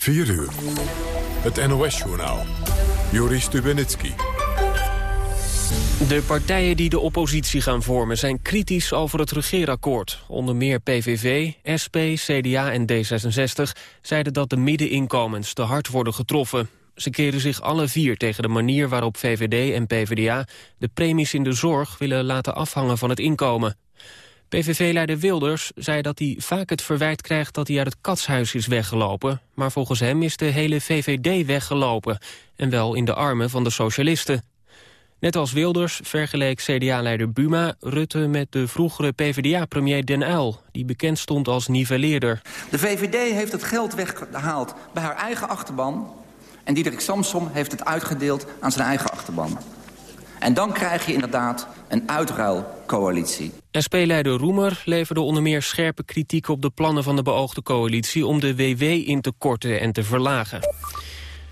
4 uur. Het NOS-journaal. Joris Stubenitski. De partijen die de oppositie gaan vormen zijn kritisch over het regeerakkoord. Onder meer PVV, SP, CDA en D66 zeiden dat de middeninkomens te hard worden getroffen. Ze keren zich alle vier tegen de manier waarop VVD en PvdA de premies in de zorg willen laten afhangen van het inkomen. PVV-leider Wilders zei dat hij vaak het verwijt krijgt dat hij uit het katshuis is weggelopen. Maar volgens hem is de hele VVD weggelopen. En wel in de armen van de socialisten. Net als Wilders vergeleek CDA-leider Buma Rutte met de vroegere PvdA-premier Den Uyl... die bekend stond als nivelleerder. De VVD heeft het geld weggehaald bij haar eigen achterban... en Diederik Samsom heeft het uitgedeeld aan zijn eigen achterban. En dan krijg je inderdaad een uitruilcoalitie. SP-leider Roemer leverde onder meer scherpe kritiek op de plannen van de beoogde coalitie om de WW in te korten en te verlagen.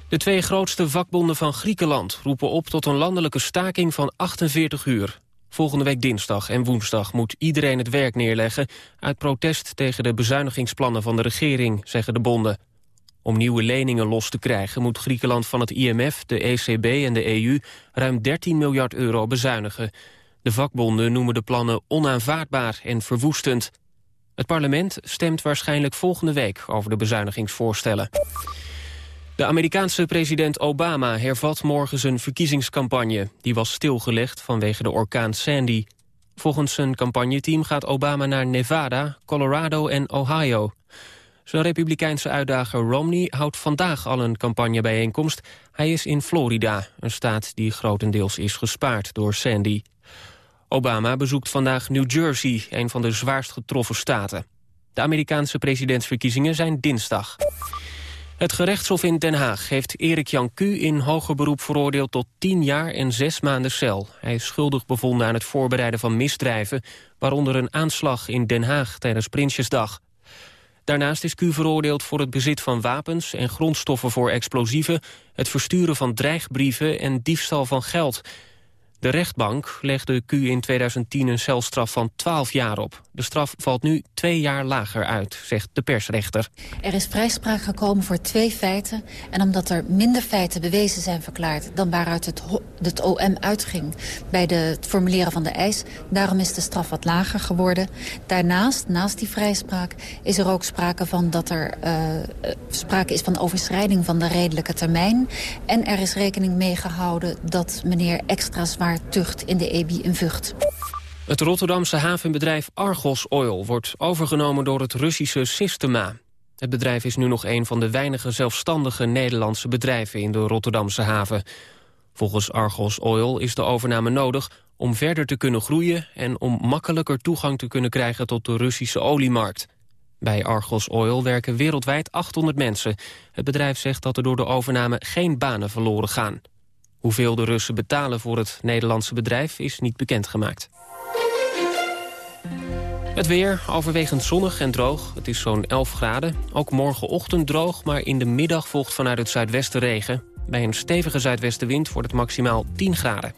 De twee grootste vakbonden van Griekenland roepen op tot een landelijke staking van 48 uur. Volgende week dinsdag en woensdag moet iedereen het werk neerleggen... uit protest tegen de bezuinigingsplannen van de regering, zeggen de bonden. Om nieuwe leningen los te krijgen moet Griekenland van het IMF, de ECB en de EU... ruim 13 miljard euro bezuinigen. De vakbonden noemen de plannen onaanvaardbaar en verwoestend. Het parlement stemt waarschijnlijk volgende week over de bezuinigingsvoorstellen. De Amerikaanse president Obama hervat morgen zijn verkiezingscampagne. Die was stilgelegd vanwege de orkaan Sandy. Volgens zijn campagneteam gaat Obama naar Nevada, Colorado en Ohio. Zijn republikeinse uitdager Romney houdt vandaag al een campagnebijeenkomst. Hij is in Florida, een staat die grotendeels is gespaard door Sandy. Obama bezoekt vandaag New Jersey, een van de zwaarst getroffen staten. De Amerikaanse presidentsverkiezingen zijn dinsdag. Het gerechtshof in Den Haag heeft Erik Jan Q in hoger beroep veroordeeld tot 10 jaar en 6 maanden cel. Hij is schuldig bevonden aan het voorbereiden van misdrijven, waaronder een aanslag in Den Haag tijdens Prinsjesdag. Daarnaast is Q veroordeeld voor het bezit van wapens en grondstoffen voor explosieven, het versturen van dreigbrieven en diefstal van geld. De rechtbank legde Q in 2010 een celstraf van 12 jaar op. De straf valt nu twee jaar lager uit, zegt de persrechter. Er is vrijspraak gekomen voor twee feiten. En omdat er minder feiten bewezen zijn verklaard... dan waaruit het, het OM uitging bij de, het formuleren van de eis... daarom is de straf wat lager geworden. Daarnaast, naast die vrijspraak, is er ook sprake van dat er uh, sprake is van overschrijding van de redelijke termijn. En er is rekening mee gehouden dat meneer extra zwaar tucht in de EBI in Vught. Het Rotterdamse havenbedrijf Argos Oil wordt overgenomen door het Russische Systema. Het bedrijf is nu nog een van de weinige zelfstandige Nederlandse bedrijven in de Rotterdamse haven. Volgens Argos Oil is de overname nodig om verder te kunnen groeien... en om makkelijker toegang te kunnen krijgen tot de Russische oliemarkt. Bij Argos Oil werken wereldwijd 800 mensen. Het bedrijf zegt dat er door de overname geen banen verloren gaan. Hoeveel de Russen betalen voor het Nederlandse bedrijf is niet bekendgemaakt. Het weer, overwegend zonnig en droog. Het is zo'n 11 graden. Ook morgenochtend droog, maar in de middag volgt vanuit het zuidwesten regen. Bij een stevige zuidwestenwind wordt het maximaal 10 graden.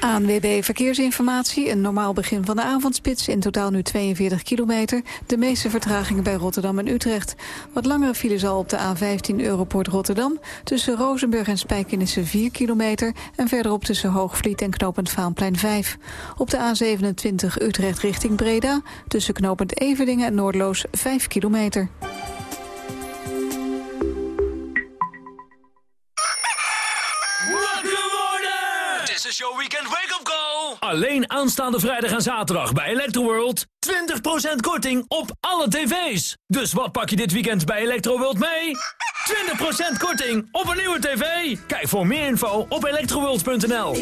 ANWB Verkeersinformatie. Een normaal begin van de avondspits. In totaal nu 42 kilometer. De meeste vertragingen bij Rotterdam en Utrecht. Wat langere files al op de A15 Europort Rotterdam. Tussen Rozenburg en Spijkenissen 4 kilometer. En verderop tussen Hoogvliet en Knopend Vaanplein 5. Op de A27 Utrecht richting Breda. Tussen Knopend Everdingen en Noordloos 5 kilometer. Alleen aanstaande vrijdag en zaterdag bij Electroworld. 20% korting op alle tv's. Dus wat pak je dit weekend bij Electroworld mee? 20% korting op een nieuwe tv. Kijk voor meer info op electroworld.nl.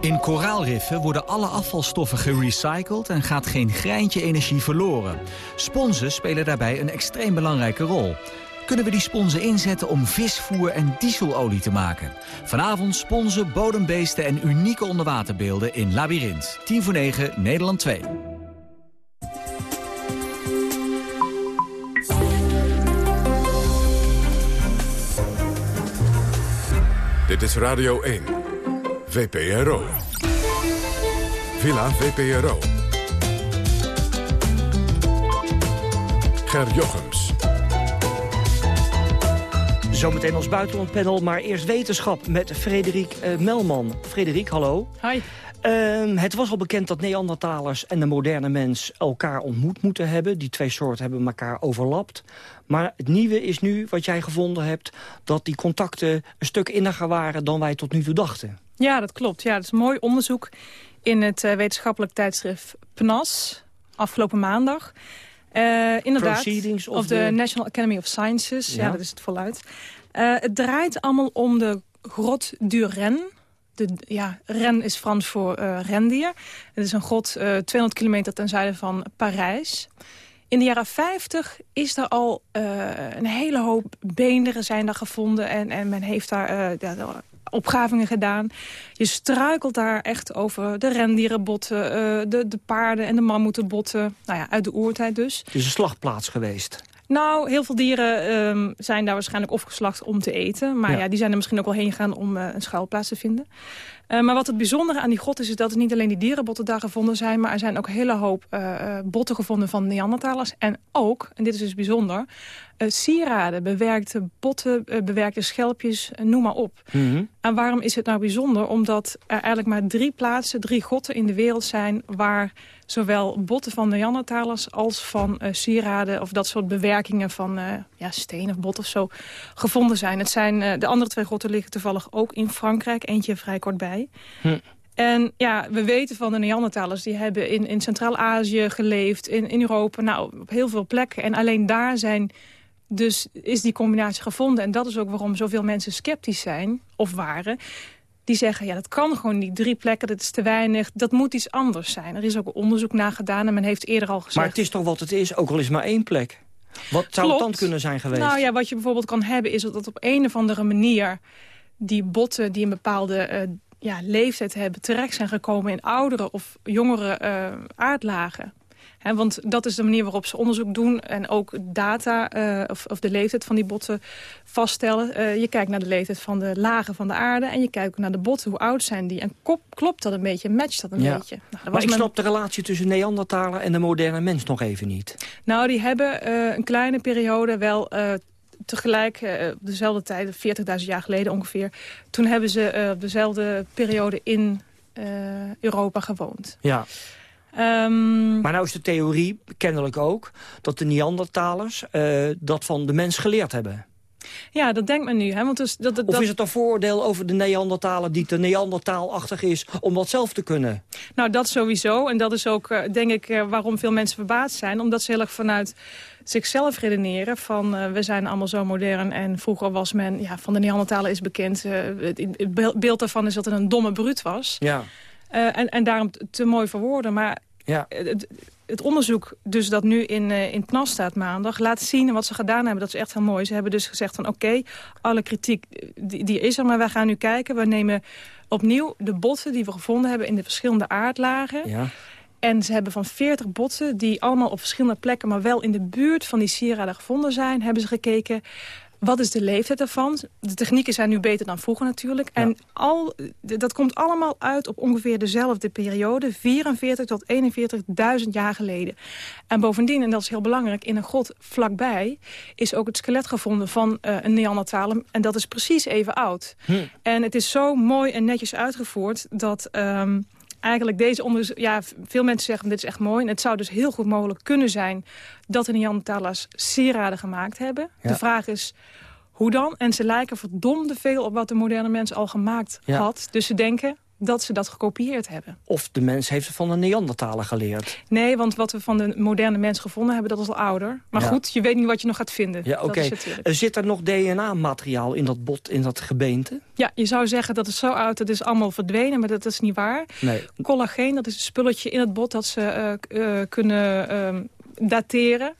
In koraalriffen worden alle afvalstoffen gerecycled en gaat geen greintje energie verloren. Sponsen spelen daarbij een extreem belangrijke rol kunnen we die sponsen inzetten om visvoer en dieselolie te maken. Vanavond sponsen, bodembeesten en unieke onderwaterbeelden in Labyrinth. 10 voor 9, Nederland 2. Dit is Radio 1. VPRO. Villa VPRO. Ger Jochems. Zometeen ons buitenlandpanel, maar eerst wetenschap met Frederik uh, Melman. Frederik, hallo. Hi. Uh, het was al bekend dat Neandertalers en de moderne mens elkaar ontmoet moeten hebben. Die twee soorten hebben elkaar overlapt. Maar het nieuwe is nu, wat jij gevonden hebt... dat die contacten een stuk inniger waren dan wij tot nu toe dachten. Ja, dat klopt. Ja, dat is een mooi onderzoek in het uh, wetenschappelijk tijdschrift PNAS afgelopen maandag. Uh, inderdaad, of, of de... de... National Academy of Sciences. Ja, dat is het voluit. Uh, het draait allemaal om de grot du Ren. De, ja, Ren is Frans voor uh, rendier. Het is een grot 200 kilometer ten zuiden van Parijs. In de jaren 50 is er al een hele hoop beenderen zijn daar gevonden. En, en men heeft daar ja, opgravingen gedaan. Je struikelt daar echt over de rendierenbotten, de, de paarden en de mammoetenbotten. Nou ja, uit de oertijd dus. Het is een slagplaats geweest. Nou, heel veel dieren um, zijn daar waarschijnlijk opgeslacht om te eten. Maar ja. ja. die zijn er misschien ook wel heen gegaan om uh, een schuilplaats te vinden. Uh, maar wat het bijzondere aan die grot is, is dat het niet alleen die dierenbotten daar gevonden zijn... maar er zijn ook een hele hoop uh, botten gevonden van Neandertalers. En ook, en dit is dus bijzonder, sieraden, bewerkte botten, bewerkte schelpjes, noem maar op. Mm -hmm. En waarom is het nou bijzonder? Omdat er eigenlijk maar drie plaatsen, drie grotten in de wereld zijn... waar zowel botten van Neandertalers als van sieraden... of dat soort bewerkingen van ja, steen of bot of zo gevonden zijn. Het zijn de andere twee grotten liggen toevallig ook in Frankrijk. Eentje vrij kort bij. Hm. En ja, we weten van de Neandertalers, die hebben in, in Centraal-Azië geleefd, in, in Europa, nou, op heel veel plekken. En alleen daar zijn, dus is die combinatie gevonden. En dat is ook waarom zoveel mensen sceptisch zijn, of waren die zeggen, ja, dat kan gewoon niet. Drie plekken, dat is te weinig. Dat moet iets anders zijn. Er is ook onderzoek naar gedaan en men heeft eerder al gezegd... Maar het is toch wat het is, ook al is maar één plek? Wat zou Klopt. het dan kunnen zijn geweest? Nou ja, wat je bijvoorbeeld kan hebben is dat op een of andere manier... die botten die een bepaalde uh, ja, leeftijd hebben... terecht zijn gekomen in oudere of jongere uh, aardlagen. He, want dat is de manier waarop ze onderzoek doen en ook data uh, of, of, de leeftijd van die botten vaststellen. Uh, je kijkt naar de leeftijd van de lagen van de aarde en je kijkt naar de botten, hoe oud zijn die. En kop, klopt dat een beetje, matcht dat een ja. beetje. Nou, maar ik men... snap de relatie tussen Neandertaler en de moderne mens nog even niet. Nou, die hebben uh, een kleine periode wel tegelijk, uh, op dezelfde tijd, 40.000 jaar geleden ongeveer... toen hebben ze uh, op dezelfde periode in uh, Europa gewoond. Ja. Um, maar nou is de theorie, kennelijk ook... dat de Neandertalers dat van de mens geleerd hebben. Ja, dat denkt men nu. Hè? Want dus dat, dat, of is het een vooroordeel over de Neandertaler die te Neandertaalachtig is om dat zelf te kunnen? Nou, dat sowieso. En dat is ook, uh, denk ik, uh, waarom veel mensen verbaasd zijn. Omdat ze heel erg vanuit zichzelf redeneren van uh, we zijn allemaal zo modern en vroeger was men, ja, van de Neandertaler is bekend, het, het, beeld daarvan is dat het een domme bruut was. Ja. en, en daarom te mooi voor woorden. Maar ja. Het, onderzoek dus dat nu in, uh, in PNAS staat maandag... laat zien wat ze gedaan hebben. Dat is echt heel mooi. Ze hebben dus gezegd van oké, okay, alle kritiek die, die, is er... maar wij gaan nu kijken. We nemen opnieuw de botten die we gevonden hebben... in de verschillende aardlagen. Ja. En ze hebben van 40 botten die allemaal op verschillende plekken... maar wel in de buurt van die sieraden gevonden zijn... hebben ze gekeken wat is de leeftijd ervan? De technieken zijn nu beter dan vroeger natuurlijk. Ja. En al, dat komt allemaal uit op ongeveer dezelfde periode. 44 tot 41.000 jaar geleden. En bovendien, en dat is heel belangrijk, in een grot vlakbij... is ook het skelet gevonden van uh, een Neandertaler. En dat is precies even oud. Hm. En het is zo mooi en netjes uitgevoerd... dat... Um, eigenlijk deze onderzoek... Ja, veel mensen zeggen dit is echt mooi. En het zou dus heel goed mogelijk kunnen zijn... dat de Neandertalers sieraden gemaakt hebben. Ja. De vraag is, hoe dan? En ze lijken verdomde veel op wat de moderne mens al gemaakt ja. had. Dus ze denken dat ze dat gekopieerd hebben. Of de mens heeft het van de Neandertaler geleerd. Nee, want wat we van de moderne mens gevonden hebben, dat is al ouder. Maar ja. goed, je weet niet wat je nog gaat vinden. Ja, oké. Okay. Zit er nog DNA-materiaal in dat bot, in dat gebeente? Ja, je zou zeggen dat is zo oud, het is allemaal verdwenen, maar dat is niet waar. Nee. Collageen, dat is een spulletje in het bot dat ze uh, uh, kunnen uh, dateren.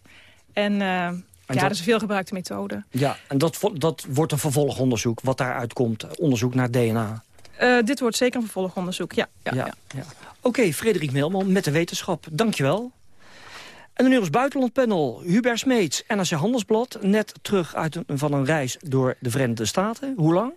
En... ja, dat, dat is een veelgebruikte methode. Ja, en dat, dat wordt een vervolgonderzoek, wat daaruit komt. Onderzoek naar DNA. Uh, dit wordt zeker een vervolgonderzoek, ja. ja, ja, ja. ja. Oké, okay, Frederik Meelman met de wetenschap. Dankjewel. En nu ons buitenlandpanel. Hubert Smeets, NRC Handelsblad. Net terug uit een, van een reis door de Verenigde Staten. Hoe lang?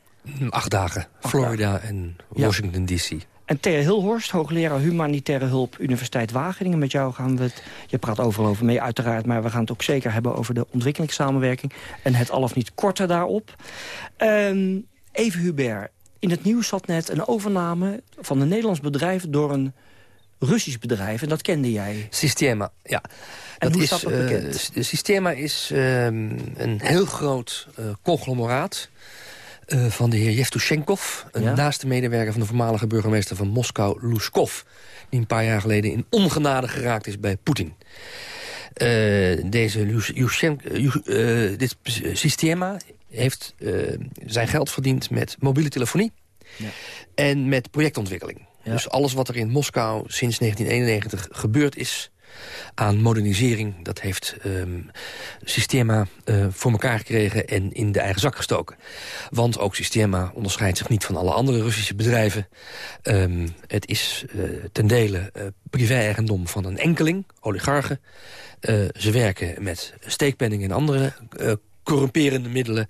Acht dagen. Acht Florida dagen. en Washington D.C. En Thea Hilhorst, hoogleraar Humanitaire Hulp, Universiteit Wageningen. Met jou gaan we het, je praat overal over mee uiteraard... maar we gaan het ook zeker hebben over de ontwikkelingssamenwerking... en het al of niet korte daarop. Um, even Hubert, in het nieuws zat net een overname van een Nederlands bedrijf... door een Russisch bedrijf, en dat kende jij. Systema, ja. En dat hoe is, staat dat bekend? Uh, Systema is um, een heel groot uh, conglomeraat... Uh, van de heer Yevtushenkov, een Ja? naaste medewerker van de voormalige burgemeester van Moskou, Lushkov, die een paar jaar geleden in ongenade geraakt is bij Poetin. Deze Lus- Yushchenk- Yu- uh, dit Systema heeft uh, zijn geld verdiend met mobiele telefonie Ja. en met projectontwikkeling. Ja. Dus alles wat er in Moskou sinds 1991 gebeurd is aan modernisering... dat heeft um, Systema uh, voor elkaar gekregen en in de eigen zak gestoken. Want ook Systema onderscheidt zich niet van alle andere Russische bedrijven. Um, het is uh, ten dele uh, privé-eigendom van een enkeling, oligarchen. ze werken met steekpenningen en andere corrumperende middelen.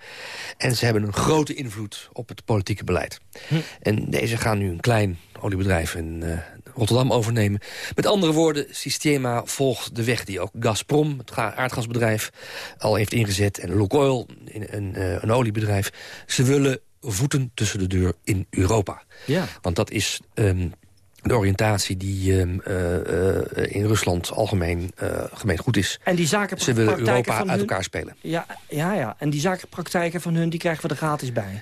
En ze hebben een grote invloed op het politieke beleid. Hm. En deze gaan nu een klein oliebedrijf in uh, Rotterdam overnemen. Met andere woorden, Systema volgt de weg die ook Gazprom, het aardgasbedrijf, al heeft ingezet. En Lukoil, een, uh, een oliebedrijf. Ze willen voeten tussen de deur in Europa. Ja. Want dat is... Um, de oriëntatie die uh, uh, in Rusland algemeen uh, gemeen goed is. En die zaken Ze willen Europa uit hun... elkaar spelen. Ja, ja, ja, en die zakenpraktijken van hun die krijgen we er gratis bij.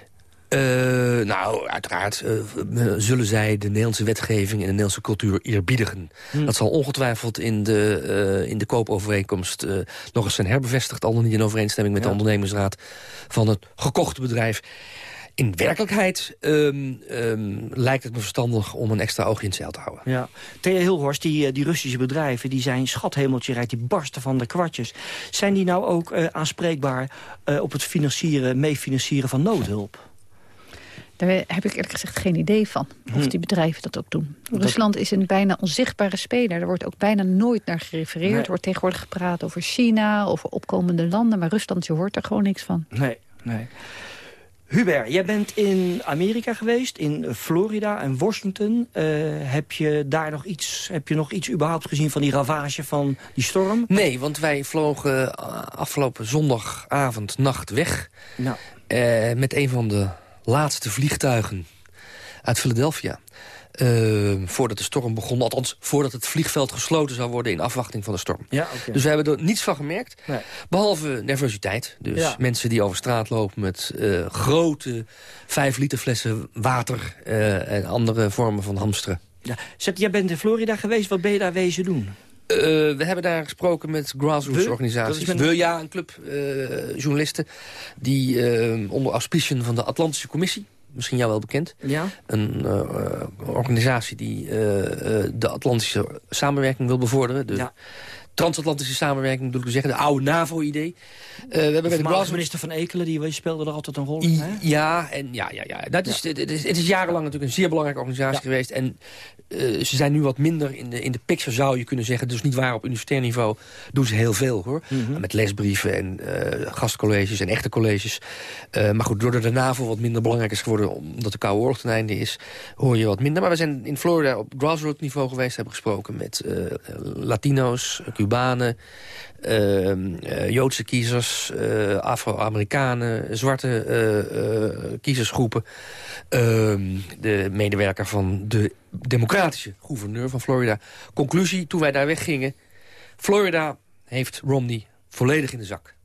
Uh, nou, uiteraard uh, zullen zij de Nederlandse wetgeving en de Nederlandse cultuur eerbiedigen. Hm. Dat zal ongetwijfeld in de, uh, in de koopovereenkomst nog eens zijn herbevestigd. Al dan niet in overeenstemming met ja. de ondernemingsraad van het gekochte bedrijf. In werkelijkheid um, um, lijkt het me verstandig om een extra oogje in het zeil te houden. Ja. Thea Hilhorst, die, die Russische bedrijven, die zijn schathemeltje rijk, die barsten van de kwartjes. Zijn die nou ook uh, aanspreekbaar uh, op het financieren, meefinancieren van noodhulp? Daar heb ik eerlijk gezegd geen idee van. Of die bedrijven dat ook doen. Dat... Rusland is een bijna onzichtbare speler. Er wordt ook bijna nooit naar gerefereerd. Nee. Er wordt tegenwoordig gepraat over China, over opkomende landen. Maar Rusland, je hoort er gewoon niks van. Nee, nee. Hubert, jij bent in Amerika geweest, in Florida en Washington. Uh, heb, je daar nog iets, heb je nog iets überhaupt gezien van die ravage van die storm? Nee, want wij vlogen afgelopen zondagavond nacht weg. Nou. Uh, met een van de laatste vliegtuigen uit Philadelphia. Uh, voordat de storm begon. Althans, voordat het vliegveld gesloten zou worden in afwachting van de storm. Ja, okay. Dus we hebben er niets van gemerkt. Nee. Behalve nervositeit. Dus ja. mensen die over straat lopen met uh, grote vijf liter flessen water uh, en andere vormen van hamsteren. Ja. Zet, jij bent in Florida geweest, wat ben je daar wezen doen? Uh, we hebben daar gesproken met grassroots organisaties. We, ja, een club uh, journalisten die uh, onder auspiciën van de Atlantische Commissie misschien jou wel bekend. Ja. Een uh, organisatie die uh, de Atlantische samenwerking wil bevorderen. De ja. Transatlantische samenwerking, bedoel ik zeggen. De oude NAVO-idee. Uh, we hebben bij de minister van Ekelen, die speelde er altijd een rol in. Hè? Ja, en ja, ja, ja. Dat is, ja. Het, is, het is jarenlang natuurlijk een zeer belangrijke organisatie ja. geweest. En uh, ze zijn nu wat minder in de, in de picture, zou je kunnen zeggen. Dus niet waar, op universitair niveau doen ze heel veel, hoor. Mhm. Mm -hmm. Met lesbrieven en uh, gastcolleges en echte colleges. maar goed, doordat de NAVO wat minder belangrijk is geworden... omdat de Koude Oorlog ten einde is, hoor je wat minder. Maar we zijn in Florida op grassroots niveau geweest. Hebben gesproken met Latino's, Cubanen... Uh, Joodse kiezers, uh, Afro-Amerikanen, zwarte uh, kiezersgroepen. Ehm, de medewerker van de democratische gouverneur van Florida. Conclusie, toen wij daar weggingen... Florida heeft Romney volledig in de zak.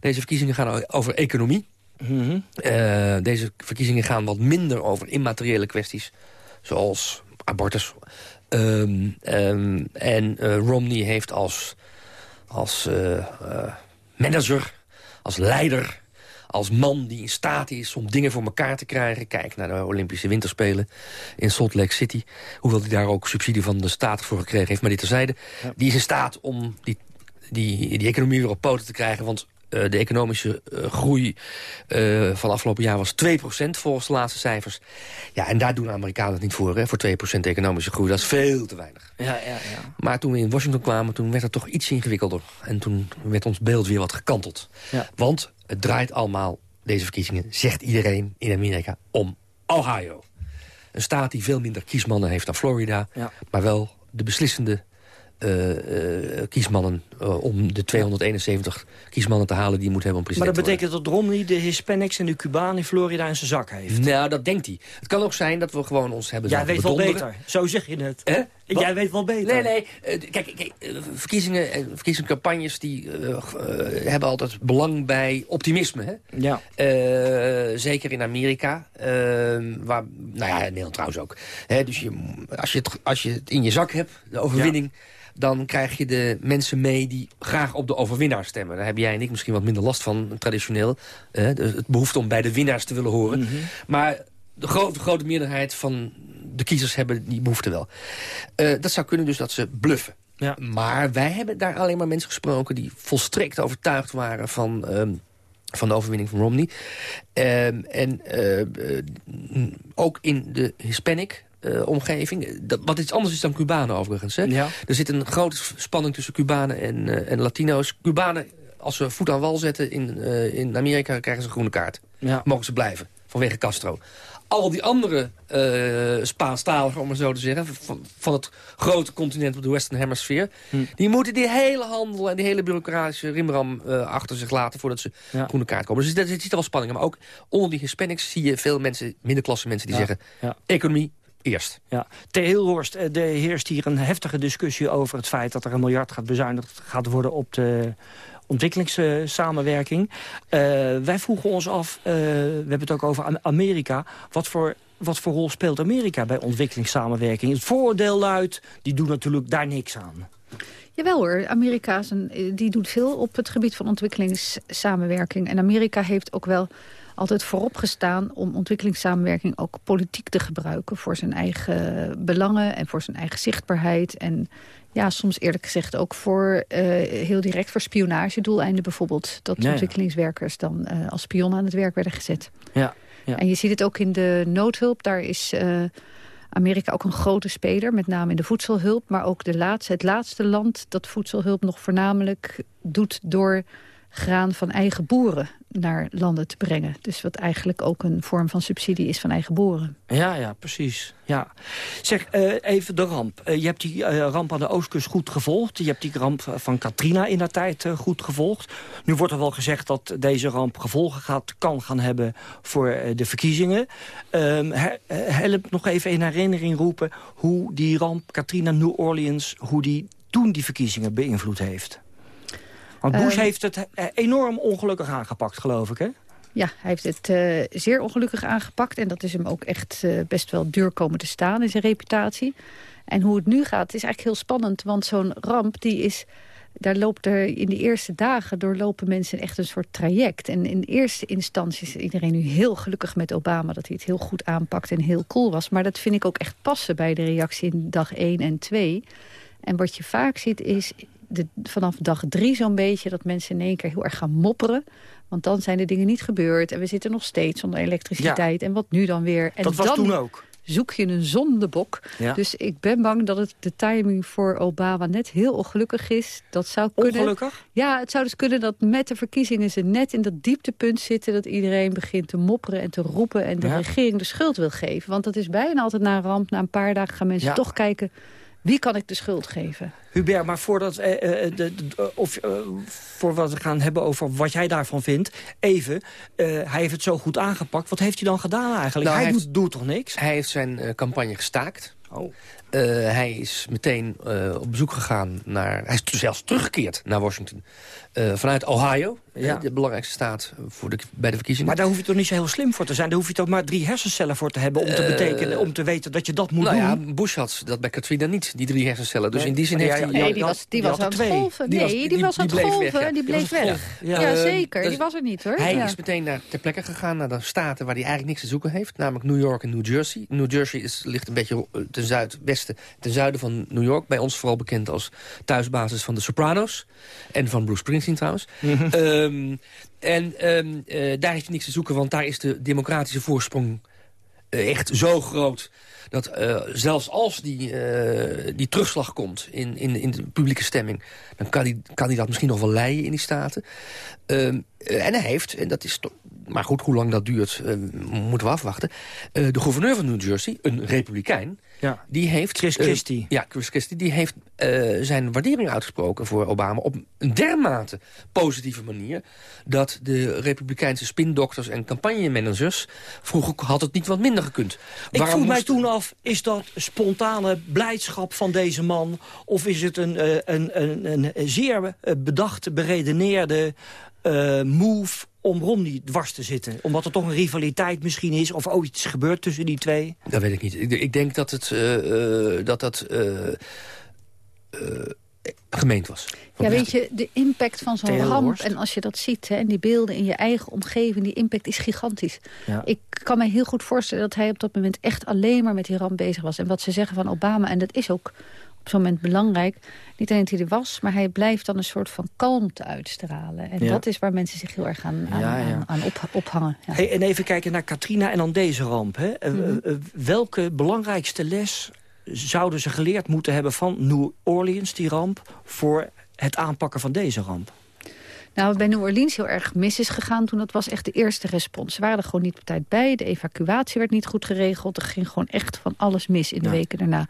Deze verkiezingen gaan over economie. Mm -hmm. deze verkiezingen gaan wat minder over immateriële kwesties. Zoals abortus. Um, um, en Romney heeft als als uh, uh, manager, als leider, als man die in staat is om dingen voor elkaar te krijgen. Kijk naar de Olympische Winterspelen in Salt Lake City. Hoewel hij daar ook subsidie van de staat voor gekregen heeft. Maar dit terzijde, ja. die is in staat om die, die, die economie weer op poten te krijgen. Want de economische uh, groei uh, van afgelopen jaar was 2% volgens de laatste cijfers. Ja, en daar doen Amerikanen het niet voor, hè, voor 2% economische groei. Dat is veel te weinig. Ja, ja, ja. Maar toen we in Washington kwamen, toen werd het toch iets ingewikkelder. En toen werd ons beeld weer wat gekanteld. Ja. Want het draait allemaal, deze verkiezingen, zegt iedereen in Amerika, om Ohio. Een staat die veel minder kiesmannen heeft dan Florida. Maar wel de beslissende uh, kiesmannen uh, om de 271 kiesmannen te halen die je moet hebben om president Maar dat betekent dat Romney de Hispanics en de Cubanen in Florida in zijn zak heeft? Nou, dat denkt hij. Het kan ook zijn dat we gewoon ons hebben Jij weet wel beter. Zo zeg je het. Eh? Jij weet wel beter. Nee, nee. Uh, kijk, kijk verkiezingen en verkiezingscampagnes die hebben altijd belang bij optimisme. Hè? Ja. zeker in Amerika. waar, nou ja, in Nederland trouwens ook. Hè? Dus je, als, je het, als je het in je zak hebt, de overwinning dan krijg je de mensen mee die graag op de overwinnaar stemmen. Daar heb jij en ik misschien wat minder last van, traditioneel. Het behoefte om bij de winnaars te willen horen. Mhm. Maar de grote, grote meerderheid van de kiezers hebben die behoefte wel. Uh, dat zou kunnen dus dat ze bluffen. Ja. Maar wij hebben daar alleen maar mensen gesproken... die volstrekt overtuigd waren van... Um, van de overwinning van Romney. Um, en uh, ook in de Hispanic uh, omgeving. Dat, wat iets anders is dan Cubanen overigens. Hè? Ja. Er zit een grote spanning tussen Cubanen en, en Latino's. Cubanen, als ze voet aan wal zetten in, in Amerika... krijgen ze een groene kaart. Ja. Mogen ze blijven, vanwege Castro. Al die andere uh, Spaanstaligen, om maar zo te zeggen... Van, van, het grote continent op de Western Hemisphere... Hm. die moeten die hele handel en die hele bureaucratische rimram achter zich laten... voordat ze ja. groene kaart komen. Dus er zit er wel spanning. Maar ook onder die Hispanics zie je veel mensen, middenklasse mensen... die ja. zeggen, ja. economie, eerst. Ja. Ter Hilhorst, er heerst hier een heftige discussie over het feit... dat er een miljard gaat bezuinigd gaat worden op de ontwikkelingssamenwerking. Uh, wij vroegen ons af, uh, we hebben het ook over Amerika... wat voor wat voor rol speelt Amerika bij ontwikkelingssamenwerking? Het vooroordeel luidt, die doen natuurlijk daar niks aan. Jawel hoor, Amerika is een, die doet veel op het gebied van ontwikkelingssamenwerking. En Amerika heeft ook wel altijd voorop gestaan om ontwikkelingssamenwerking ook politiek te gebruiken voor zijn eigen belangen en voor zijn eigen zichtbaarheid. En ja, soms eerlijk gezegd ook voor uh, heel direct voor spionagedoeleinden bijvoorbeeld. Dat ja, ontwikkelingswerkers dan uh, als spion aan het werk werden gezet. Ja, ja. En je ziet het ook in de noodhulp. Daar is uh, Amerika ook een grote speler, met name in de voedselhulp. Maar ook de laatste, het laatste land dat voedselhulp nog voornamelijk doet door graan van eigen boeren naar landen te brengen. Dus wat eigenlijk ook een vorm van subsidie is van eigen boeren. Ja, ja, precies. Ja. Zeg, uh, even de ramp. Uh, je hebt die uh, ramp aan de Oostkust goed gevolgd. Je hebt die ramp van Katrina in dat tijd goed gevolgd. Nu wordt er wel gezegd dat deze ramp gevolgen gaat, kan gaan hebben voor de verkiezingen. Um, help nog even in herinnering roepen hoe die ramp Katrina New Orleans, hoe die toen die verkiezingen beïnvloed heeft. Want Bush um, heeft het enorm ongelukkig aangepakt, geloof ik, hè? Ja, hij heeft het uh, zeer ongelukkig aangepakt. En dat is hem ook echt uh, best wel duur komen te staan in zijn reputatie. En hoe het nu gaat, is eigenlijk heel spannend. Want zo'n ramp, die is, daar loopt er in de eerste dagen... doorlopen mensen echt een soort traject. En in eerste instantie is iedereen nu heel gelukkig met Obama... dat hij het heel goed aanpakt en heel cool was. Maar dat vind ik ook echt passen bij de reactie in dag 1 en 2... En wat je vaak ziet is de, vanaf dag drie zo'n beetje... dat mensen in één keer heel erg gaan mopperen. Want dan zijn de dingen niet gebeurd. En we zitten nog steeds zonder elektriciteit. Ja. En wat nu dan weer? En dat was dan toen ook. zoek je een zondebok. Ja. Dus ik ben bang dat het de timing voor Obama net heel ongelukkig is. Dat zou kunnen. Ongelukkig? Ja, het zou dus kunnen dat met de verkiezingen ze net in dat dieptepunt zitten... dat iedereen begint te mopperen en te roepen... en de Ja. regering de schuld wil geven. Want dat is bijna altijd na een ramp. Na een paar dagen gaan mensen toch kijken... wie kan ik de schuld geven? Hubert, maar voordat, eh, eh, de, de- of, eh, voor wat we gaan hebben over wat jij daarvan vindt... even, eh, hij heeft het zo goed aangepakt. Wat heeft hij dan gedaan eigenlijk? Nou, hij hij doet, doet toch niks? Hij heeft zijn eh, campagne gestaakt. Oh. Eh, hij is meteen eh, op bezoek gegaan naar... Hij is zelfs teruggekeerd naar Washington. Eh, vanuit Ohio, eh, Ja. de belangrijkste staat voor de, bij de verkiezingen. Maar daar hoef je toch niet zo heel slim voor te zijn? Daar hoef je toch maar drie hersencellen voor te hebben... om te, Eh, betekenen, om te weten dat je dat moet nou ja, doen? Bush had dat bij Katrina niet, die drie hersencellen. Dus Nee, in die zin heeft ja, hij... ja, Nee, ja, die was, die was aan het golven. Die Nee, die, die- was aan die het bleef weg, golven. ja. Die bleef weg. Ja, Eh, zeker. dat Die was er niet, hoor. Hij Ja. is meteen naar, ter plekke gegaan naar de staten waar hij eigenlijk niks te zoeken heeft. Namelijk New York en New Jersey. New Jersey is, ligt een beetje eh, ten zuidwesten, ten zuiden van New York. Bij ons vooral bekend als thuisbasis van de Sopranos. En van Bruce Springsteen trouwens. Ehm, en ehm, eh, daar heeft hij niks te zoeken, want daar is de democratische voorsprong eh, echt zo groot... dat eh, zelfs als die, die terugslag komt in, in, in de publieke stemming... dan kan hij, kan dat misschien nog wel leiden in die staten. Ehm, eh, en hij heeft, en dat is maar goed, hoe lang dat duurt, moeten we afwachten. de gouverneur van New Jersey, een republikein... Ja. Die heeft, Chris Christie. ja, Chris Christie. Die heeft zijn waardering uitgesproken voor Obama... op een dermate positieve manier... dat de republikeinse spindokters en campagnemanagers... vroegen, had het niet wat minder gekund. Ik vroeg mij toen af, is dat spontane blijdschap van deze man... of is het een, een, een, een zeer bedachte, beredeneerde uh, move om Romney dwars te zitten? Omdat er toch een rivaliteit misschien is of ooit iets gebeurt tussen die twee? Dat weet ik niet. Ik, ik denk dat het, uh, dat, dat gemeend was. Ja, weet je, de impact van zo'n ramp, en als je dat ziet... Hè, en die beelden in je eigen omgeving, die impact is gigantisch. Ja. Ik kan me heel goed voorstellen dat hij op dat moment echt alleen maar met die ramp bezig was. En wat ze zeggen van Obama, en dat is ook op zo'n moment belangrijk. Niet alleen dat hij er was, maar hij blijft dan een soort van kalmte uitstralen. En dat is waar mensen zich heel erg aan, aan, aan, op, ophangen. Hey, en even kijken naar Katrina en dan deze ramp. Hè. Eh, mhm. eh, welke belangrijkste les zouden ze geleerd moeten hebben van New Orleans, die ramp... voor het aanpakken van deze ramp? Nou, bij New Orleans heel erg mis is gegaan toen. Dat was echt de eerste respons. Ze waren er gewoon niet op tijd bij. De evacuatie werd niet goed geregeld. Er ging gewoon echt van alles mis in de weken daarna.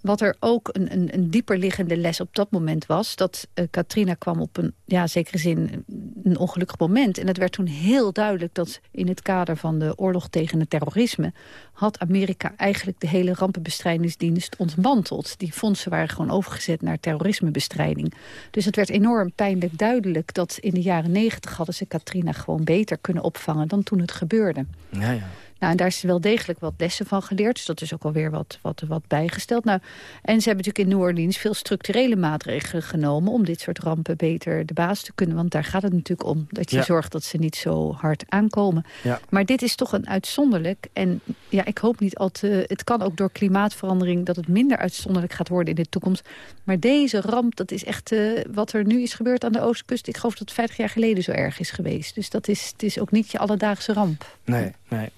Wat er ook een, een, een dieper liggende les op dat moment was... dat uh, Katrina kwam op een, ja, zekere zin, een ongelukkig moment. En het werd toen heel duidelijk dat in het kader van de oorlog tegen het terrorisme... had Amerika eigenlijk de hele rampenbestrijdingsdienst ontmanteld. Die fondsen waren gewoon overgezet naar terrorismebestrijding. Dus het werd enorm pijnlijk duidelijk dat in de jaren negentig... hadden ze Katrina gewoon beter kunnen opvangen dan toen het gebeurde. Ja, ja. Nou, en daar is wel degelijk wat lessen van geleerd. Dus dat is ook alweer wat, wat, wat bijgesteld. Nou, en ze hebben natuurlijk in New Orleans veel structurele maatregelen genomen... om dit soort rampen beter de baas te kunnen. Want daar gaat het natuurlijk om. Dat je zorgt dat ze niet zo hard aankomen. Ja. Maar dit is toch een uitzonderlijk. En ja, ik hoop niet al te... Het kan ook door klimaatverandering dat het minder uitzonderlijk gaat worden in de toekomst. Maar deze ramp, dat is echt uh, wat er nu is gebeurd aan de Oostkust. Ik geloof dat het 50 jaar geleden zo erg is geweest. Dus dat is, het is ook niet je alledaagse ramp. Nee, nee.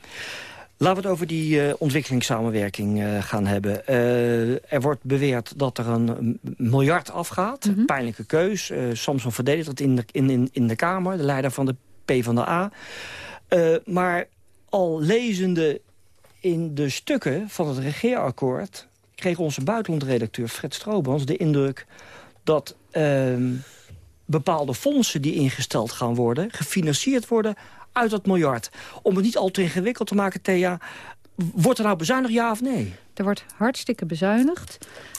Laten we het over die uh, ontwikkelingssamenwerking uh, gaan hebben. Uh, er wordt beweerd dat er een miljard afgaat. Mm -hmm. Pijnlijke keus. Samson verdedigt het in de, in, in de Kamer, de leider van de PvdA. maar al lezende in de stukken van het regeerakkoord... kreeg onze buitenlandredacteur Fred Stroobans de indruk... dat ehm, bepaalde fondsen die ingesteld gaan worden... gefinancierd worden uit dat miljard. Om het niet al te ingewikkeld te maken, Thea... Wordt er nou bezuinigd, ja of nee? Er wordt hartstikke bezuinigd.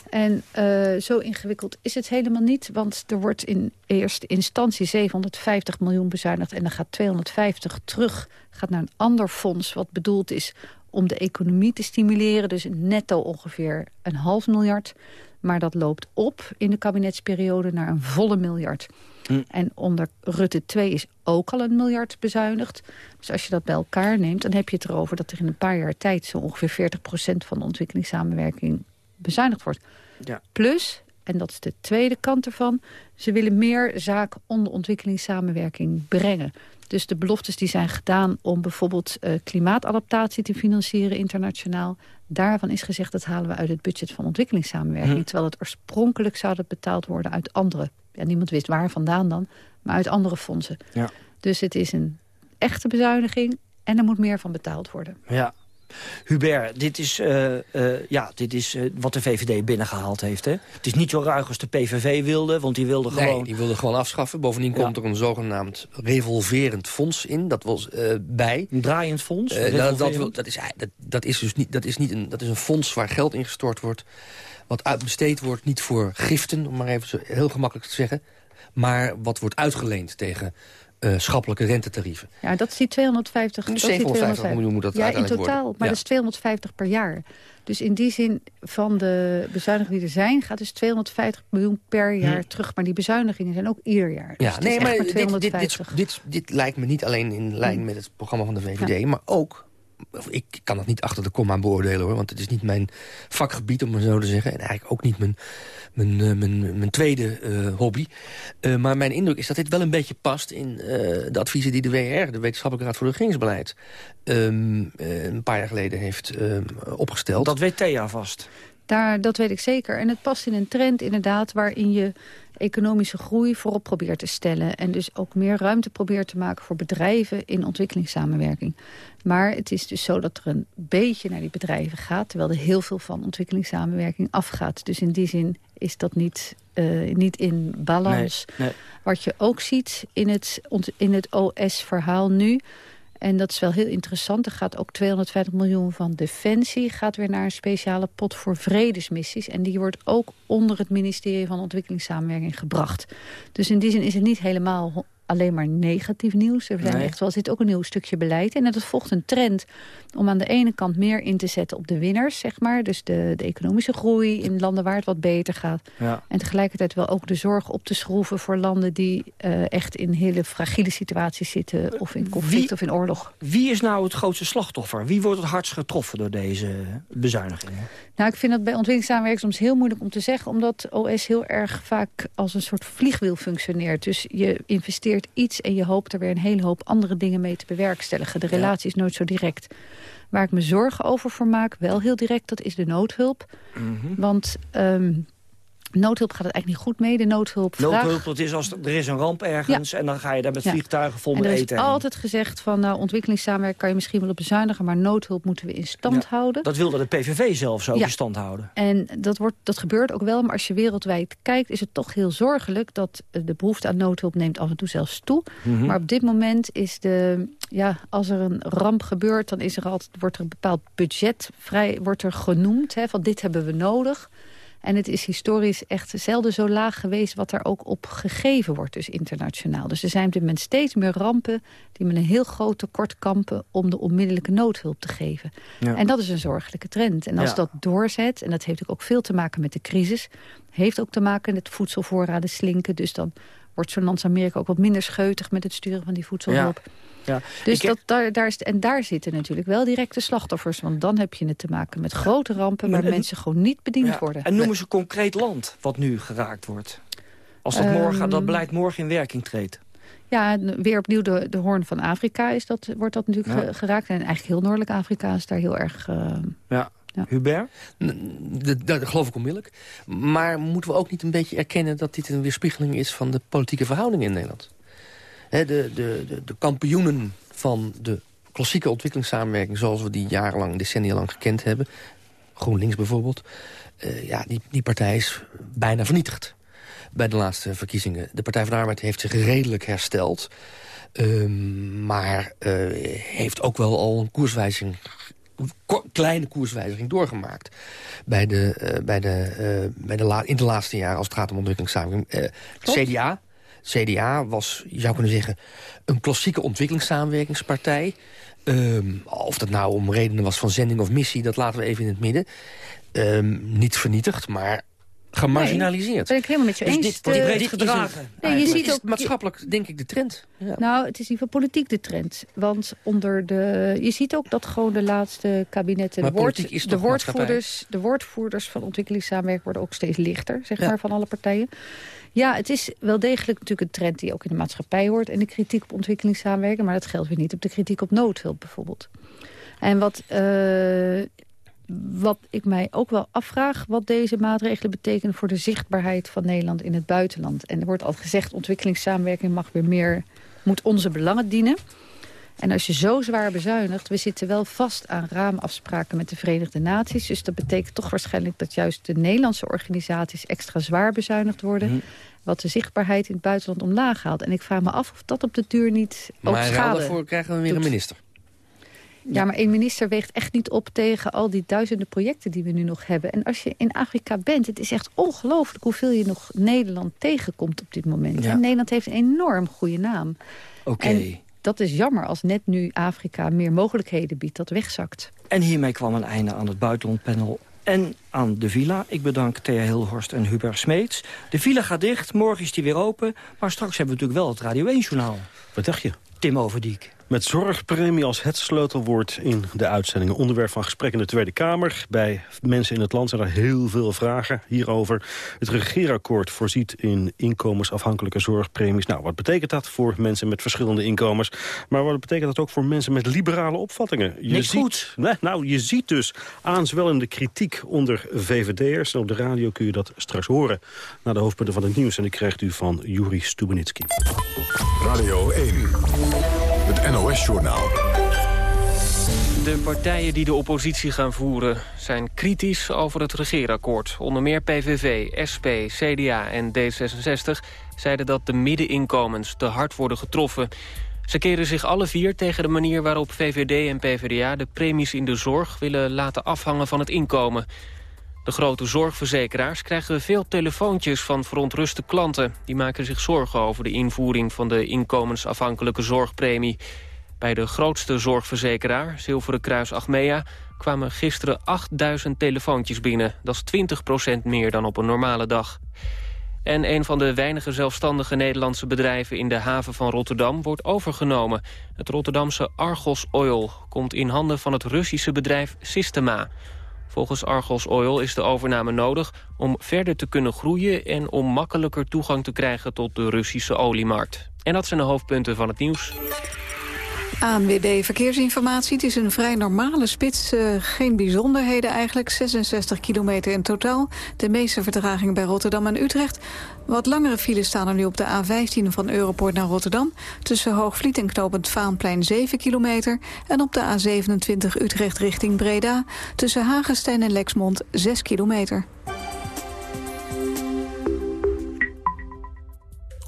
En uh, zo ingewikkeld is het helemaal niet. Want er wordt in eerste instantie 750 miljoen bezuinigd... en dan gaat 250 terug gaat naar een ander fonds... wat bedoeld is om de economie te stimuleren. Dus netto ongeveer een half miljard. Maar dat loopt op in de kabinetsperiode naar een volle miljard. Hm. En onder Rutte 2 is ook al een miljard bezuinigd. Dus als je dat bij elkaar neemt, dan heb je het erover... dat er in een paar jaar tijd zo ongeveer 40% van de ontwikkelingssamenwerking bezuinigd wordt. Ja. Plus, en dat is de tweede kant ervan... ze willen meer zaken onder ontwikkelingssamenwerking brengen. Dus de beloftes die zijn gedaan om bijvoorbeeld uh, klimaatadaptatie te financieren internationaal. Daarvan is gezegd dat halen we uit het budget van ontwikkelingssamenwerking. Hm. Terwijl het oorspronkelijk zou dat betaald worden uit andere ja, niemand wist waar vandaan dan, maar uit andere fondsen. Ja. Dus het is een echte bezuiniging en er moet meer van betaald worden. Ja. Hubert, dit is, uh, uh, ja, dit is uh, wat de VVD binnengehaald heeft. Hè? Het is niet zo ruig als de PVV wilde, want die wilde gewoon... Nee, die wilde gewoon afschaffen. Bovendien komt er een zogenaamd revolverend fonds in. Dat was bij. Een draaiend fonds? Dat, dat, dat, is, dat, dat, is dus niet, dat is niet een, dat is een fonds waar geld ingestort wordt wat uitbesteed wordt niet voor giften, om maar even zo heel gemakkelijk te zeggen... maar wat wordt uitgeleend tegen uh, schappelijke rentetarieven. Ja, dat is die 250... Dus 750 miljoen moet dat ja, in totaal, maar dat is 250 per jaar. Dus in die zin van de bezuinigingen die er zijn... gaat dus 250 miljoen per jaar hm. terug. Maar die bezuinigingen zijn ook ieder jaar. Ja, dus nee, maar, maar dit, dit, dit, dit, dit, lijkt me niet alleen in lijn hm. met het programma van de VVD... maar ook ik kan dat niet achter de komma beoordelen hoor. Want het is niet mijn vakgebied, om het zo te zeggen. En eigenlijk ook niet mijn, mijn, uh, mijn, mijn tweede uh, hobby. Uh, maar mijn indruk is dat dit wel een beetje past in de adviezen die de WR... de Wetenschappelijke Raad voor Regeringsbeleid... Um, een paar jaar geleden heeft um, opgesteld. Dat weet Thea vast. Daar, dat weet ik zeker. En het past in een trend inderdaad waarin je economische groei voorop probeert te stellen. En dus ook meer ruimte probeert te maken voor bedrijven in ontwikkelingssamenwerking. Maar het is dus zo dat er een beetje naar die bedrijven gaat... terwijl er heel veel van ontwikkelingssamenwerking afgaat. Dus in die zin is dat niet, uh, niet in balans. Nee, nee. Wat je ook ziet in het, in het OS-verhaal nu... En dat is wel heel interessant. Er gaat ook 250 miljoen van Defensie... gaat weer naar een speciale pot voor vredesmissies. En die wordt ook onder het ministerie van Ontwikkelingssamenwerking gebracht. Dus in die zin is het niet helemaal alleen maar negatief nieuws. Er zijn echt wel, zit ook een nieuw stukje beleid. En dat volgt een trend om aan de ene kant meer in te zetten op de winners, zeg maar. Dus de, de economische groei in landen waar het wat beter gaat. Ja. En tegelijkertijd wel ook de zorg op te schroeven voor landen die uh, echt in hele fragiele situaties zitten. Of in conflict Wie- of in oorlog. Wie is nou het grootste slachtoffer? Wie wordt het hardst getroffen door deze bezuinigingen? Nou, ik vind dat bij ontwikkelingssamenwerking soms heel moeilijk om te zeggen... omdat OS heel erg vaak als een soort vliegwiel functioneert. Dus je investeert iets en je hoopt er weer een hele hoop andere dingen mee te bewerkstelligen. De relatie is nooit zo direct. Waar ik me zorgen over voor maak, wel heel direct, dat is de noodhulp. Want ehm, noodhulp gaat het eigenlijk niet goed mee. De noodhulp. Noodhulp, dat is als er is een ramp ergens... en dan ga je daar met Ja. vliegtuigen vol met er is eten altijd gezegd van nou, ontwikkelingssamenwerking kan je misschien wel op bezuinigen... maar noodhulp moeten we in stand houden. Dat wilde de PVV zelfs ook Ja. in stand houden. En dat, wordt, dat gebeurt ook wel, maar als je wereldwijd kijkt... is het toch heel zorgelijk dat de behoefte aan noodhulp neemt af en toe zelfs toe. Mhm. Maar op dit moment is de... Ja, als er een ramp gebeurt, dan is er altijd, wordt er een bepaald budget vrij, wordt er genoemd. Hè, van dit hebben we nodig. En het is historisch echt zelden zo laag geweest... wat er ook op gegeven wordt, dus internationaal. Dus er zijn op dit moment steeds meer rampen... die met een heel groot tekort kampen... om de onmiddellijke noodhulp te geven. Ja. En dat is een zorgelijke trend. En als Ja. dat doorzet, en dat heeft ook veel te maken met de crisis... heeft ook te maken met voedselvoorraden slinken. Dus dan wordt zo'n Amerika ook wat minder scheutig... met het sturen van die voedselhulp. Ja. Dus dat, daar, daar is, en daar zitten natuurlijk wel directe slachtoffers. Want dan heb je het te maken met grote rampen... waar En- en- mensen gewoon niet bediend Ja. worden. En noem eens een concreet land wat nu geraakt wordt. Als dat, Ehm, morgen, dat beleid morgen in werking treedt. Ja, weer opnieuw de, de hoorn van Afrika is dat, wordt dat natuurlijk Ja. geraakt. En eigenlijk heel Noordelijk Afrika is daar heel erg... eh, Ja. Ja. Hubert? Dat, dat geloof ik onmiddellijk. Maar moeten we ook niet een beetje erkennen... dat dit een weerspiegeling is van de politieke verhoudingen in Nederland? Hè, de, de, de, de kampioenen van de klassieke ontwikkelingssamenwerking... zoals we die jarenlang, decennia lang gekend hebben... GroenLinks bijvoorbeeld... eh, ja, die, die partij is bijna vernietigd bij de laatste verkiezingen. De Partij van de Arbeid heeft zich redelijk hersteld... Ehm, maar eh, heeft ook wel al een koerswijziging ko- kleine koerswijziging doorgemaakt. Bij de, eh, bij de, eh, bij de la- in de laatste jaren als het gaat om ontwikkelingssamenwerking. Eh, CDA, CDA was, je zou kunnen zeggen, een klassieke ontwikkelingssamenwerkingspartij. Ehm, of dat nou om redenen was van zending of missie, dat laten we even in het midden. Ehm, niet vernietigd, maar gemarginaliseerd. ben ik helemaal met je Dus eens. dit, dit, breed gedragen. Nee, je ziet ook- maatschappelijk, denk ik, de trend. Ja. Nou, het is in ieder geval politiek de trend. Want onder de, je ziet ook dat gewoon de laatste kabinetten... Maar de, woord- politiek is de, toch woordvoerders, de woordvoerders van ontwikkelingssamenwerking worden ook steeds lichter, zeg Ja. maar, van alle partijen. Ja, het is wel degelijk natuurlijk een trend die ook in de maatschappij hoort... en de kritiek op ontwikkelingssamenwerking. Maar dat geldt weer niet op de kritiek op noodhulp bijvoorbeeld. En wat, eh, wat ik mij ook wel afvraag... wat deze maatregelen betekenen voor de zichtbaarheid van Nederland in het buitenland. En er wordt al gezegd, ontwikkelingssamenwerking mag weer meer... moet onze belangen dienen. En als je zo zwaar bezuinigt... we zitten wel vast aan raamafspraken met de Verenigde Naties. Dus dat betekent toch waarschijnlijk dat juist de Nederlandse organisaties... extra zwaar bezuinigd worden. Mhm. Wat de zichtbaarheid in het buitenland omlaag haalt. En ik vraag me af of dat op de duur niet ook Maar schade daarvoor krijgen we weer doet. een minister. Ja, maar één minister weegt echt niet op tegen al die duizenden projecten die we nu nog hebben. En als je in Afrika bent, het is echt ongelooflijk hoeveel je nog Nederland tegenkomt op dit moment. Ja. En Nederland heeft een enorm goede naam. Oké. Dat is jammer als net nu Afrika meer mogelijkheden biedt dat wegzakt. En hiermee kwam een einde aan het buitenlandpanel en aan de villa. Ik bedank Thea Hilhorst en Hubert Smeets. De villa gaat dicht, morgen is die weer open. Maar straks hebben we natuurlijk wel het Radio 1-journaal. Wat dacht je? Tim Overdiek. Met zorgpremie als het sleutelwoord in de uitzending. Onderwerp van gesprek in de Tweede Kamer. Bij mensen in het land zijn er heel veel vragen hierover. Het regeerakkoord voorziet in inkomensafhankelijke zorgpremies. Nou, wat betekent dat voor mensen met verschillende inkomens? Maar wat betekent dat ook voor mensen met liberale opvattingen? Je Niks ziet, goed. Nee, nou, je ziet dus aanzwellende kritiek onder VVD'ers. Op de radio kun je dat straks horen. Na de hoofdpunten van het nieuws. En die krijgt u van Juri Stubenitski. Radio 1. Het NOS-journaal. De partijen die de oppositie gaan voeren zijn kritisch over het regeerakkoord. Onder meer PVV, SP, CDA en D66 zeiden dat de middeninkomens te hard worden getroffen. Ze keren zich alle vier tegen de manier waarop VVD en PvdA... de premies in de zorg willen laten afhangen van het inkomen. De grote zorgverzekeraars krijgen veel telefoontjes van verontruste klanten. Die maken zich zorgen over de invoering van de inkomensafhankelijke zorgpremie. Bij de grootste zorgverzekeraar, Zilveren Kruis Achmea... kwamen gisteren 8000 telefoontjes binnen. Dat is 20% meer dan op een normale dag. En een van de weinige zelfstandige Nederlandse bedrijven in de haven van Rotterdam wordt overgenomen. Het Rotterdamse Argos Oil komt in handen van het Russische bedrijf Systema. Volgens Argos Oil is de overname nodig om verder te kunnen groeien... en om makkelijker toegang te krijgen tot de Russische oliemarkt. En dat zijn de hoofdpunten van het nieuws. ANWB Verkeersinformatie. Het is een vrij normale spits. Uh, geen bijzonderheden eigenlijk. 66 kilometer in totaal. De meeste vertragingen bij Rotterdam en Utrecht. Wat langere files staan er nu op de A15 van Europoort naar Rotterdam. Tussen Hoogvliet en Knopend Vaanplein 7 kilometer. En op de A27 Utrecht richting Breda. Tussen Hagenstein en Lexmond 6 kilometer.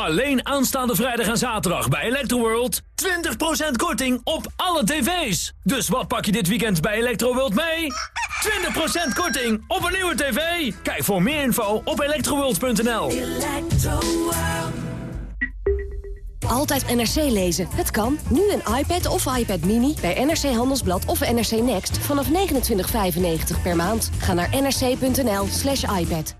Alleen aanstaande vrijdag en zaterdag bij Electroworld. 20% korting op alle tv's. Dus wat pak je dit weekend bij Electroworld mee? 20% korting op een nieuwe tv. Kijk voor meer info op electroworld.nl. Altijd NRC lezen. Het kan. Nu een iPad of iPad Mini bij NRC Handelsblad of NRC Next vanaf 29,95 per maand. Ga naar nrc.nl slash iPad.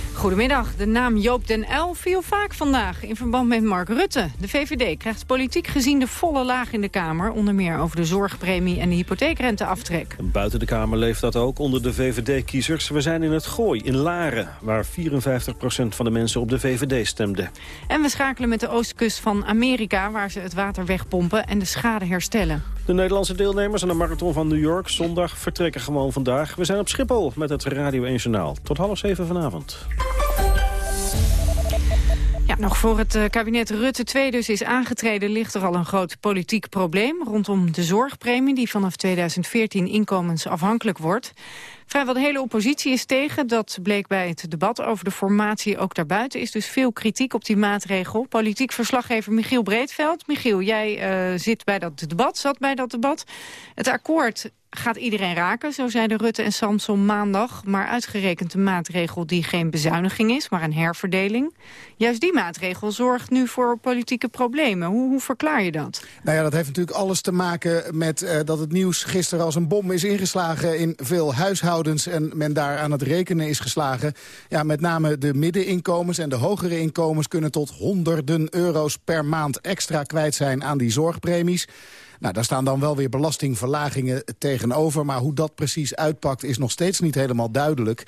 Goedemiddag. De naam Joop den Uyl viel vaak vandaag in verband met Mark Rutte. De VVD krijgt politiek gezien de volle laag in de Kamer. Onder meer over de zorgpremie en de hypotheekrenteaftrek. buiten de Kamer leeft dat ook onder de VVD-kiezers. We zijn in het Gooi, in Laren, waar 54% van de mensen op de VVD stemden. En we schakelen met de oostkust van Amerika... waar ze het water wegpompen en de schade herstellen. De Nederlandse deelnemers aan de Marathon van New York zondag vertrekken gewoon vandaag. We zijn op Schiphol met het Radio 1 Journaal. Tot half zeven vanavond. Ja, nog voor het eh, kabinet Rutte 2 dus is aangetreden... ligt er al een groot politiek probleem rondom de zorgpremie... die vanaf 2014 inkomensafhankelijk wordt. Vrijwel de hele oppositie is tegen. Dat bleek bij het debat over de formatie ook daarbuiten. is dus veel kritiek op die maatregel. Politiek verslaggever Michiel Breedveld. Michiel, jij uh, zit bij dat debat, zat bij dat debat. Het akkoord gaat iedereen raken, zo zeiden Rutte en Samson maandag. Maar uitgerekend een maatregel die geen bezuiniging is, maar een herverdeling. Juist die maatregel zorgt nu voor politieke problemen. Hoe, hoe verklaar je dat? Nou ja, dat heeft natuurlijk alles te maken met uh, dat het nieuws gisteren als een bom is ingeslagen in veel huishoudens. En men daar aan het rekenen is geslagen. Ja, met name de middeninkomens en de hogere inkomens kunnen tot honderden euro's per maand extra kwijt zijn aan die zorgpremies. Nou, daar staan dan wel weer belastingverlagingen tegenover. Maar hoe dat precies uitpakt is nog steeds niet helemaal duidelijk.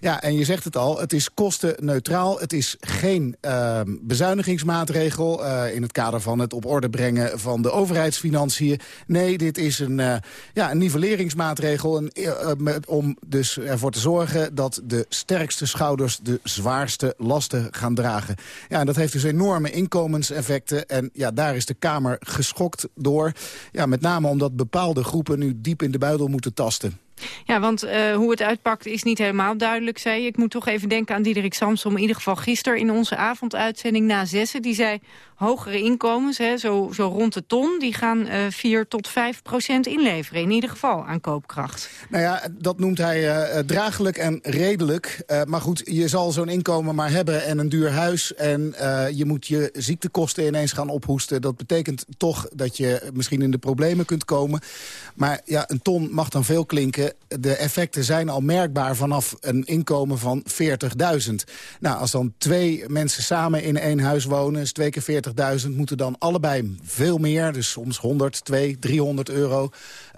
Ja, en je zegt het al, het is kostenneutraal. Het is geen uh, bezuinigingsmaatregel uh, in het kader van het op orde brengen van de overheidsfinanciën. Nee, dit is een, uh, ja, een nivelleringsmaatregel uh, om dus ervoor te zorgen dat de sterkste schouders de zwaarste lasten gaan dragen. Ja, en dat heeft dus enorme inkomenseffecten. En ja, daar is de Kamer geschokt door. Ja, met name omdat bepaalde groepen nu diep in de buidel moeten tasten. Ja, want uh, hoe het uitpakt is niet helemaal duidelijk, zei je. Ik moet toch even denken aan Diederik Samsom. In ieder geval gisteren in onze avonduitzending na zessen. Die zei, hogere inkomens, hè, zo, zo rond de ton... die gaan uh, 4 tot 5 procent inleveren. In ieder geval aan koopkracht. Nou ja, dat noemt hij uh, draaglijk en redelijk. Maar goed, je zal zo'n inkomen maar hebben en een duur huis... en je moet je ziektekosten ineens gaan ophoesten. Dat betekent toch dat je misschien in de problemen kunt komen. Maar ja, een ton mag dan veel klinken de effecten zijn al merkbaar vanaf een inkomen van 40.000. Nou, als dan twee mensen samen in één huis wonen, is twee keer 40.000... moeten dan allebei veel meer, dus soms 100, 200, 300 euro...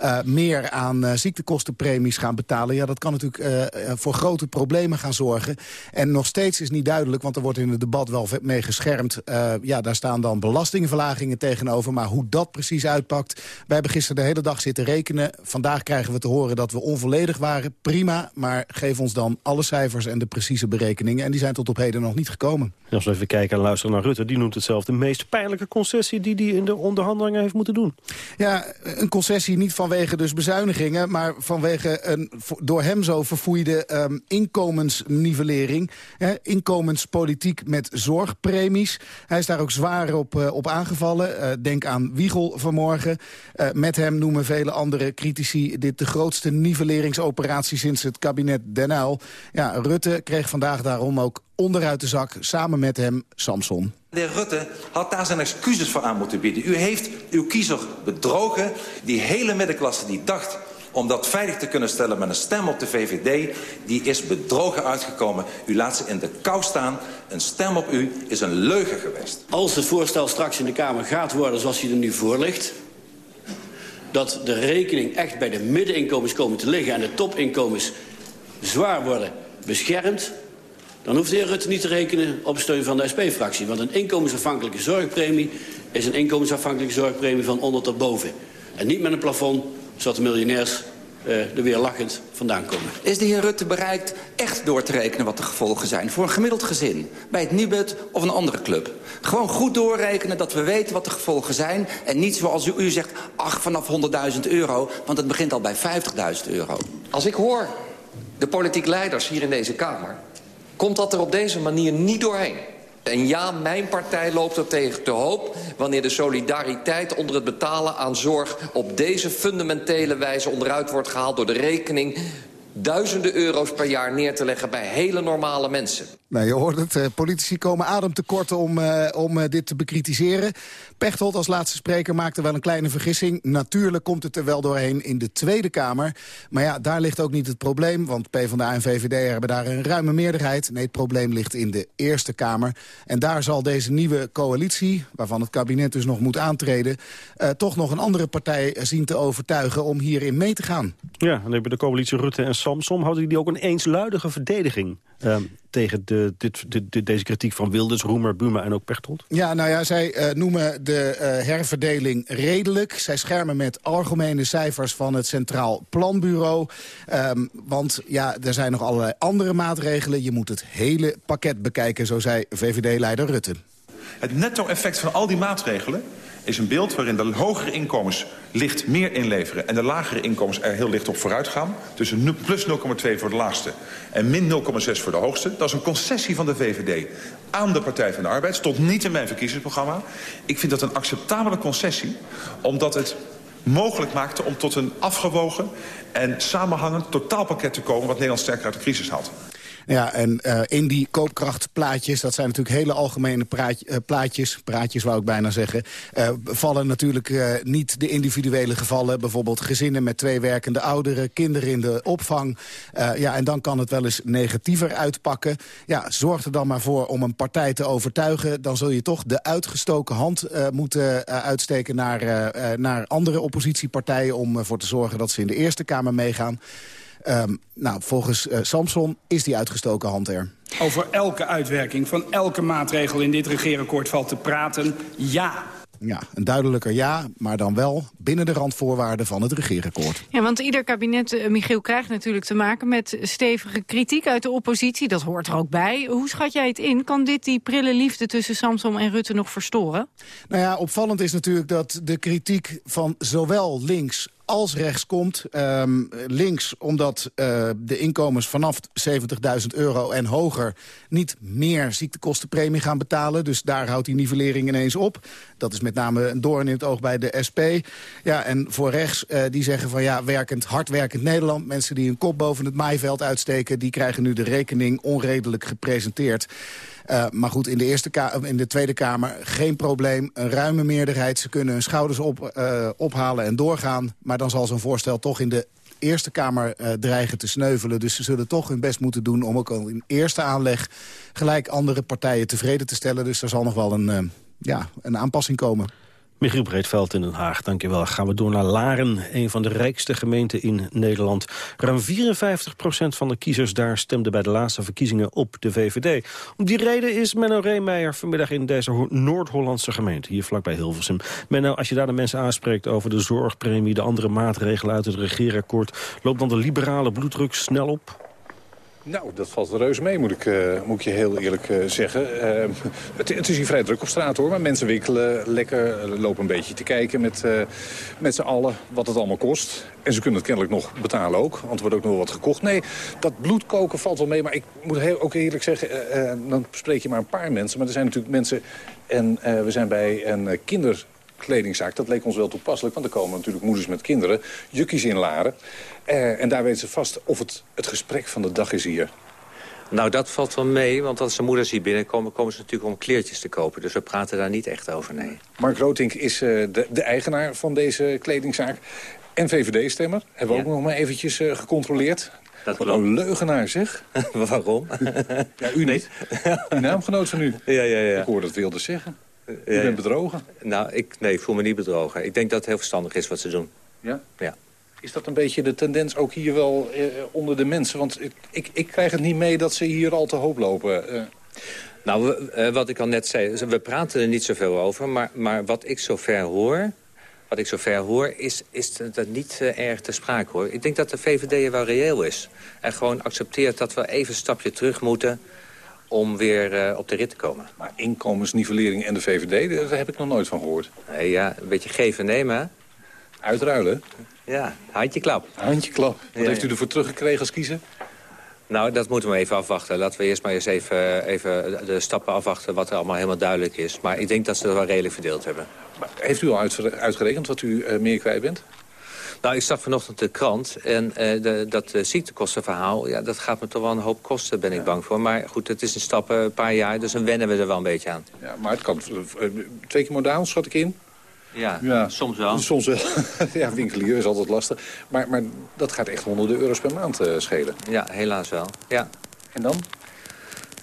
Uh, meer aan uh, ziektekostenpremies gaan betalen. Ja, dat kan natuurlijk uh, voor grote problemen gaan zorgen. En nog steeds is niet duidelijk, want er wordt in het debat wel mee geschermd. ja, daar staan dan belastingverlagingen tegenover. Maar hoe dat precies uitpakt... Wij hebben gisteren de hele dag zitten rekenen. Vandaag krijgen we te horen dat we onvolledig waren. Prima, maar geef ons dan alle cijfers en de precieze berekeningen. En die zijn tot op heden nog niet gekomen. als we even kijken en luisteren naar Rutte... die noemt het zelf de meest pijnlijke concessie... die hij in de onderhandelingen heeft moeten doen. Ja, een concessie niet vanwege dus bezuinigingen... maar vanwege een door hem zo verfoeide um, inkomensnivellering. Hè, inkomenspolitiek met zorgpremies. Hij is daar ook zwaar op, uh, op aangevallen. Uh, denk aan Wiegel vanmorgen. Uh, met hem noemen vele andere critici dit de grootste nivelleringsoperatie sinds het kabinet Den Uyl. Ja, Rutte kreeg vandaag daarom ook onderuit de zak, samen met hem Samson. De heer Rutte had daar zijn excuses voor aan moeten bieden. U heeft uw kiezer bedrogen. Die hele middenklasse die dacht om dat veilig te kunnen stellen met een stem op de VVD... die is bedrogen uitgekomen. U laat ze in de kou staan. Een stem op u is een leugen geweest. Als het voorstel straks in de Kamer gaat worden zoals hij er nu voor ligt dat de rekening echt bij de middeninkomens komen te liggen... en de topinkomens zwaar worden beschermd... dan hoeft de heer Rutte niet te rekenen op steun van de SP-fractie. Want een inkomensafhankelijke zorgpremie is een inkomensafhankelijke zorgpremie van onder tot boven. En niet met een plafond, zodat de miljonairs uh, er weer lachend vandaan komen. Is de heer Rutte bereikt echt door te rekenen wat de gevolgen zijn... voor een gemiddeld gezin, bij het Nibud of een andere club? Gewoon goed doorrekenen dat we weten wat de gevolgen zijn... en niet zoals u, u zegt, ach, vanaf 100.000 euro... want het begint al bij 50.000 euro. Als ik hoor de politiek leiders hier in deze Kamer... komt dat er op deze manier niet doorheen. En ja, mijn partij loopt er tegen te hoop... wanneer de solidariteit onder het betalen aan zorg... op deze fundamentele wijze onderuit wordt gehaald... door de rekening duizenden euro's per jaar neer te leggen bij hele normale mensen. Nou, je hoort het, uh, politici komen ademtekorten om, uh, om uh, dit te bekritiseren. Pechtold als laatste spreker maakte wel een kleine vergissing. Natuurlijk komt het er wel doorheen in de Tweede Kamer. Maar ja, daar ligt ook niet het probleem, want PvdA en VVD hebben daar een ruime meerderheid. Nee, het probleem ligt in de Eerste Kamer. En daar zal deze nieuwe coalitie, waarvan het kabinet dus nog moet aantreden... toch nog een andere partij zien te overtuigen om hierin mee te gaan. Ja, dan hebben de coalitie Rutte en Samsom... houden die ook een eensluidige verdediging uh, tegen de, dit, dit, deze kritiek van Wilders, Roemer, Buma en ook Pechtold? Ja, nou ja, zij uh, noemen de uh, herverdeling redelijk. Zij schermen met algemene cijfers van het Centraal Planbureau. Um, want ja, er zijn nog allerlei andere maatregelen. Je moet het hele pakket bekijken, zo zei VVD-leider Rutte. Het netto-effect van al die maatregelen is een beeld waarin de hogere inkomens licht meer inleveren... en de lagere inkomens er heel licht op vooruit gaan. Dus plus 0,2 voor de laagste en min 0,6 voor de hoogste. Dat is een concessie van de VVD aan de Partij van de Arbeid. Stond niet in mijn verkiezingsprogramma. Ik vind dat een acceptabele concessie, omdat het mogelijk maakte om tot een afgewogen en samenhangend totaalpakket te komen... wat Nederland sterker uit de crisis haalt. Ja, en uh, in die koopkrachtplaatjes, dat zijn natuurlijk hele algemene uh, plaatjes, praatjes wou ik bijna zeggen, uh, vallen natuurlijk niet de individuele gevallen, bijvoorbeeld gezinnen met twee werkende ouderen, kinderen in de opvang. ja, en dan kan het wel eens negatiever uitpakken. Ja, zorg er dan maar voor om een partij te overtuigen. Dan zul je toch de uitgestoken hand moeten uitsteken naar, naar andere oppositiepartijen om ervoor te zorgen dat ze in de Eerste Kamer meegaan. Um, nou, volgens uh, Samson is die uitgestoken hand er. Over elke uitwerking van elke maatregel in dit regeerakkoord valt te praten. Ja. Ja, een duidelijker ja, maar dan wel binnen de randvoorwaarden van het regeerakkoord. Ja, want ieder kabinet, uh, Michiel, krijgt natuurlijk te maken met stevige kritiek uit de oppositie. Dat hoort er ook bij. Hoe schat jij het in? Kan dit die prille liefde tussen Samson en Rutte nog verstoren? Nou ja, opvallend is natuurlijk dat de kritiek van zowel links als rechts komt. Um, links omdat uh, de inkomens vanaf 70.000 euro en hoger... niet meer ziektekostenpremie gaan betalen. Dus daar houdt die nivellering ineens op. Dat is met name een doorn in het oog bij de SP. Ja, en voor rechts, uh, die zeggen van ja, werkend, hardwerkend Nederland... mensen die een kop boven het maaiveld uitsteken... die krijgen nu de rekening onredelijk gepresenteerd. Uh, maar goed, in de, eerste in de Tweede Kamer geen probleem. Een ruime meerderheid. Ze kunnen hun schouders op, uh, ophalen en doorgaan. Maar dan zal zo'n voorstel toch in de Eerste Kamer uh, dreigen te sneuvelen. Dus ze zullen toch hun best moeten doen om ook al in eerste aanleg... gelijk andere partijen tevreden te stellen. Dus er zal nog wel een, ja, een aanpassing komen. Michiel Breedveld in Den Haag, dankjewel. Gaan we door naar Laren, een van de rijkste gemeenten in Nederland. Ruim 54% van de kiezers daar stemden bij de laatste verkiezingen op de VVD. Om die reden is Menno Reemeijer vanmiddag in deze Noord-Hollandse gemeente, hier vlakbij Hilversum. Menno, als je daar de mensen aanspreekt over de zorgpremie, de andere maatregelen uit het regeerakkoord, loopt dan de liberale bloeddruk snel op? Nou, dat valt reuze mee, moet ik, uh, moet je heel eerlijk uh, zeggen. Uh, het, het, is hier vrij druk op straat, hoor. Maar mensen winkelen lekker, lopen een beetje te kijken met, met z'n allen wat het allemaal kost. En ze kunnen het kennelijk nog betalen ook, want er wordt ook nog wat gekocht. Nee, dat bloedkoken valt wel mee, maar ik moet heel, ook eerlijk zeggen... dan spreek je maar een paar mensen, maar er zijn natuurlijk mensen... en we zijn bij een kinder kledingzaak. Dat leek ons wel toepasselijk, want er komen natuurlijk moeders met kinderen. Jukkies in Laren. Uh, en daar weten ze vast of het het gesprek van de dag is hier. Nou, dat valt wel mee, want als de moeders hier binnenkomen... komen ze natuurlijk om kleertjes te kopen. Dus we praten daar niet echt over, nee. Mark Rotink is uh, de, de, eigenaar van deze kledingzaak. En VVD-stemmer. Hebben we ja. ook nog maar eventjes uh, gecontroleerd. Dat Wat een leugenaar, zeg. Waarom? ja, u niet. Uw naamgenoot van u. Ja, ja, ja. Ik hoorde het wilde zeggen. U bent bedrogen? Nou, ik, nee, ik voel me niet bedrogen. Ik denk dat het heel verstandig is wat ze doen. Ja? Ja. Is dat een beetje de tendens ook hier wel eh, onder de mensen? Want ik, ik, ik, krijg het niet mee dat ze hier al te hoop lopen. Uh. Nou, we, wat ik al net zei, we praten er niet zoveel over. Maar, maar wat ik zover hoor, wat ik zover hoor, is, is dat niet uh, erg te sprake hoor. Ik denk dat de VVD er wel reëel is. En gewoon accepteert dat we even een stapje terug moeten om weer uh, op de rit te komen. Maar inkomensnivellering en de VVD, daar heb ik nog nooit van gehoord. Nee, ja, een beetje geven nemen? Uitruilen? Ja, handjeklap. Handjeklap. Wat ja, heeft u ervoor teruggekregen als kiezer? Nou, dat moeten we even afwachten. Laten we eerst maar eens even, even de stappen afwachten... wat er allemaal helemaal duidelijk is. Maar ik denk dat ze het wel redelijk verdeeld hebben. Maar heeft u al uitgerekend wat u uh, meer kwijt bent? Nou, ik zag vanochtend de krant en uh, de, dat uh, ziektekostenverhaal... Ja, dat gaat me toch wel een hoop kosten, ben ik bang voor. Maar goed, het is een stap, een paar jaar, dus dan wennen we er wel een beetje aan. Ja, maar het kan twee keer modaal, schat ik in. Ja, ja, soms wel. Soms wel. ja, winkelier is altijd lastig. Maar, maar dat gaat echt honderden euro's per maand uh, schelen. Ja, helaas wel. Ja. En dan?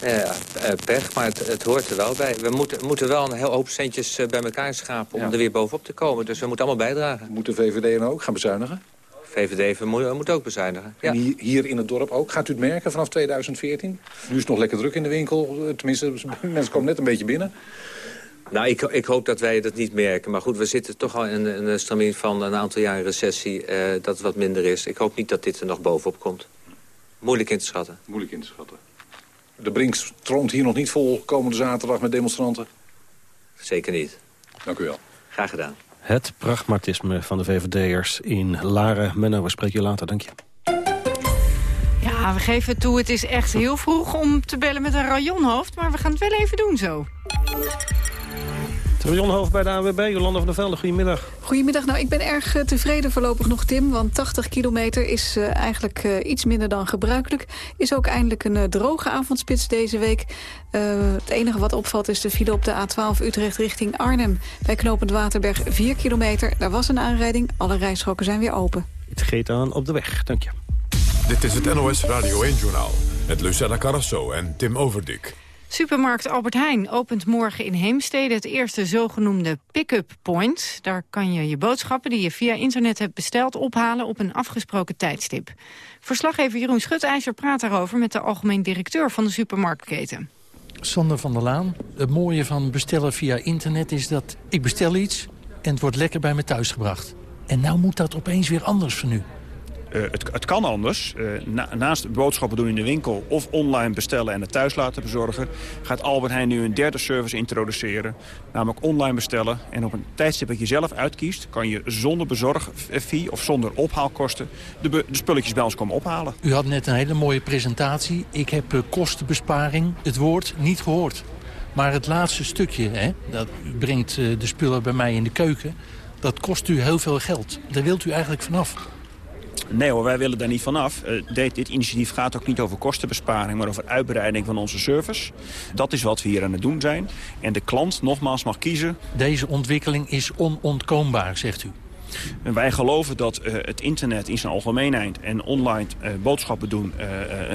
Ja, pech, maar het, het, hoort er wel bij. We moeten, moeten wel een heel hoop centjes bij elkaar schapen om ja. er weer bovenop te komen. Dus we moeten allemaal bijdragen. Moet de VVD dan ook gaan bezuinigen? VVD moet, moet ook bezuinigen. Ja. En hier, hier, in het dorp ook? Gaat u het merken vanaf 2014? Nu is het nog lekker druk in de winkel. Tenminste, mensen komen net een beetje binnen. Nou, ik, ik, hoop dat wij dat niet merken. Maar goed, we zitten toch al in, in een stramien van een aantal jaar recessie... Dat het wat minder is. Ik hoop niet dat dit er nog bovenop komt. Moeilijk in te schatten. Moeilijk in te schatten. De Brink stroomt hier nog niet vol komende zaterdag met demonstranten? Zeker niet. Dank u wel. Graag gedaan. Het pragmatisme van de VVD'ers in Laren. Menno, we spreken je later. Dank je. Ja, we geven toe, het is echt heel vroeg om te bellen met een rajonhoofd... maar we gaan het wel even doen zo. Jon Hoofd bij de AWB, Jolanda van der Velde, goedemiddag. Goedemiddag. Nou, ik ben erg eh, tevreden voorlopig nog, Tim. Want 80 kilometer is uh, eigenlijk uh, iets minder dan gebruikelijk. Is ook eindelijk een droge avondspits deze week. het enige wat opvalt is de file op de A12 Utrecht richting Arnhem. Bij knooppunt Waterberg 4 kilometer. Daar was een aanrijding. Alle rijstroken zijn weer open. Het geet aan op de weg. Dank je. Dit is het NOS Radio 1-journaal. Met Lucella Carrasso en Tim Overdik. Supermarkt Albert Heijn opent morgen in Heemstede het eerste zogenoemde pick-up point. Daar kan je je boodschappen die je via internet hebt besteld ophalen op een afgesproken tijdstip. Verslaggever Jeroen Schutijzer praat daarover met de algemeen directeur van de supermarktketen. Sander van der Laan, het mooie van bestellen via internet is dat ik bestel iets en het wordt lekker bij me thuis gebracht. En nou moet dat opeens weer anders van nu. Uh, het, het, kan anders. Na, naast boodschappen doen in de winkel of online bestellen en het thuis laten bezorgen... gaat Albert Heijn nu een derde service introduceren. Namelijk online bestellen. En op een tijdstip dat je zelf uitkiest... kan je zonder bezorgfee of zonder ophaalkosten de, de, spulletjes bij ons komen ophalen. U had net een hele mooie presentatie. Ik heb uh, kostenbesparing het woord niet gehoord. Maar het laatste stukje, hè, dat brengt de spullen bij mij in de keuken... dat kost u heel veel geld. Daar wilt u eigenlijk vanaf. Nee hoor, wij willen daar niet vanaf. Uh, dit, dit, initiatief gaat ook niet over kostenbesparing, maar over uitbreiding van onze service. Dat is wat we hier aan het doen zijn. En de klant nogmaals mag kiezen. Deze ontwikkeling is onontkoombaar, zegt u. En wij geloven dat uh, het internet in zijn algemeenheid en online uh, boodschappen doen uh,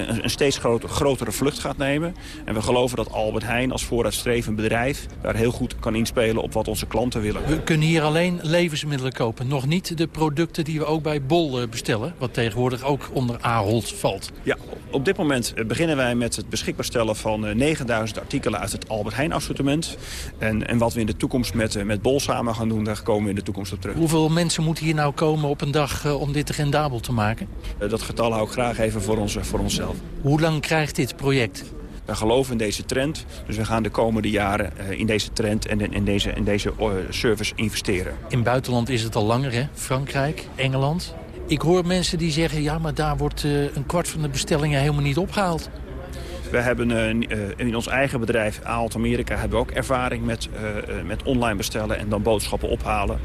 een, een, steeds groter, grotere vlucht gaat nemen. En we geloven dat Albert Heijn als vooruitstrevend bedrijf daar heel goed kan inspelen op wat onze klanten willen. We kunnen hier alleen levensmiddelen kopen, nog niet de producten die we ook bij Bol bestellen. Wat tegenwoordig ook onder Ahold valt. Ja, op dit moment beginnen wij met het beschikbaar stellen van 9000 artikelen uit het Albert Heijn assortiment. En, en wat we in de toekomst met, met Bol samen gaan doen, daar komen we in de toekomst op terug. Hoeveel mensen mensen moeten hier nou komen op een dag uh, om dit rendabel te maken? Uh, dat getal hou ik graag even voor, ons, voor onszelf. Hoe lang krijgt dit project? We geloven in deze trend, dus we gaan de komende jaren uh, in deze trend en in, in deze, in deze service investeren. In buitenland is het al langer, hè? Frankrijk, Engeland. Ik hoor mensen die zeggen, ja, maar daar wordt een kwart van de bestellingen helemaal niet opgehaald. We hebben uh, in ons eigen bedrijf, Aalt Amerika, hebben we ook ervaring met, uh, met online bestellen en dan boodschappen ophalen.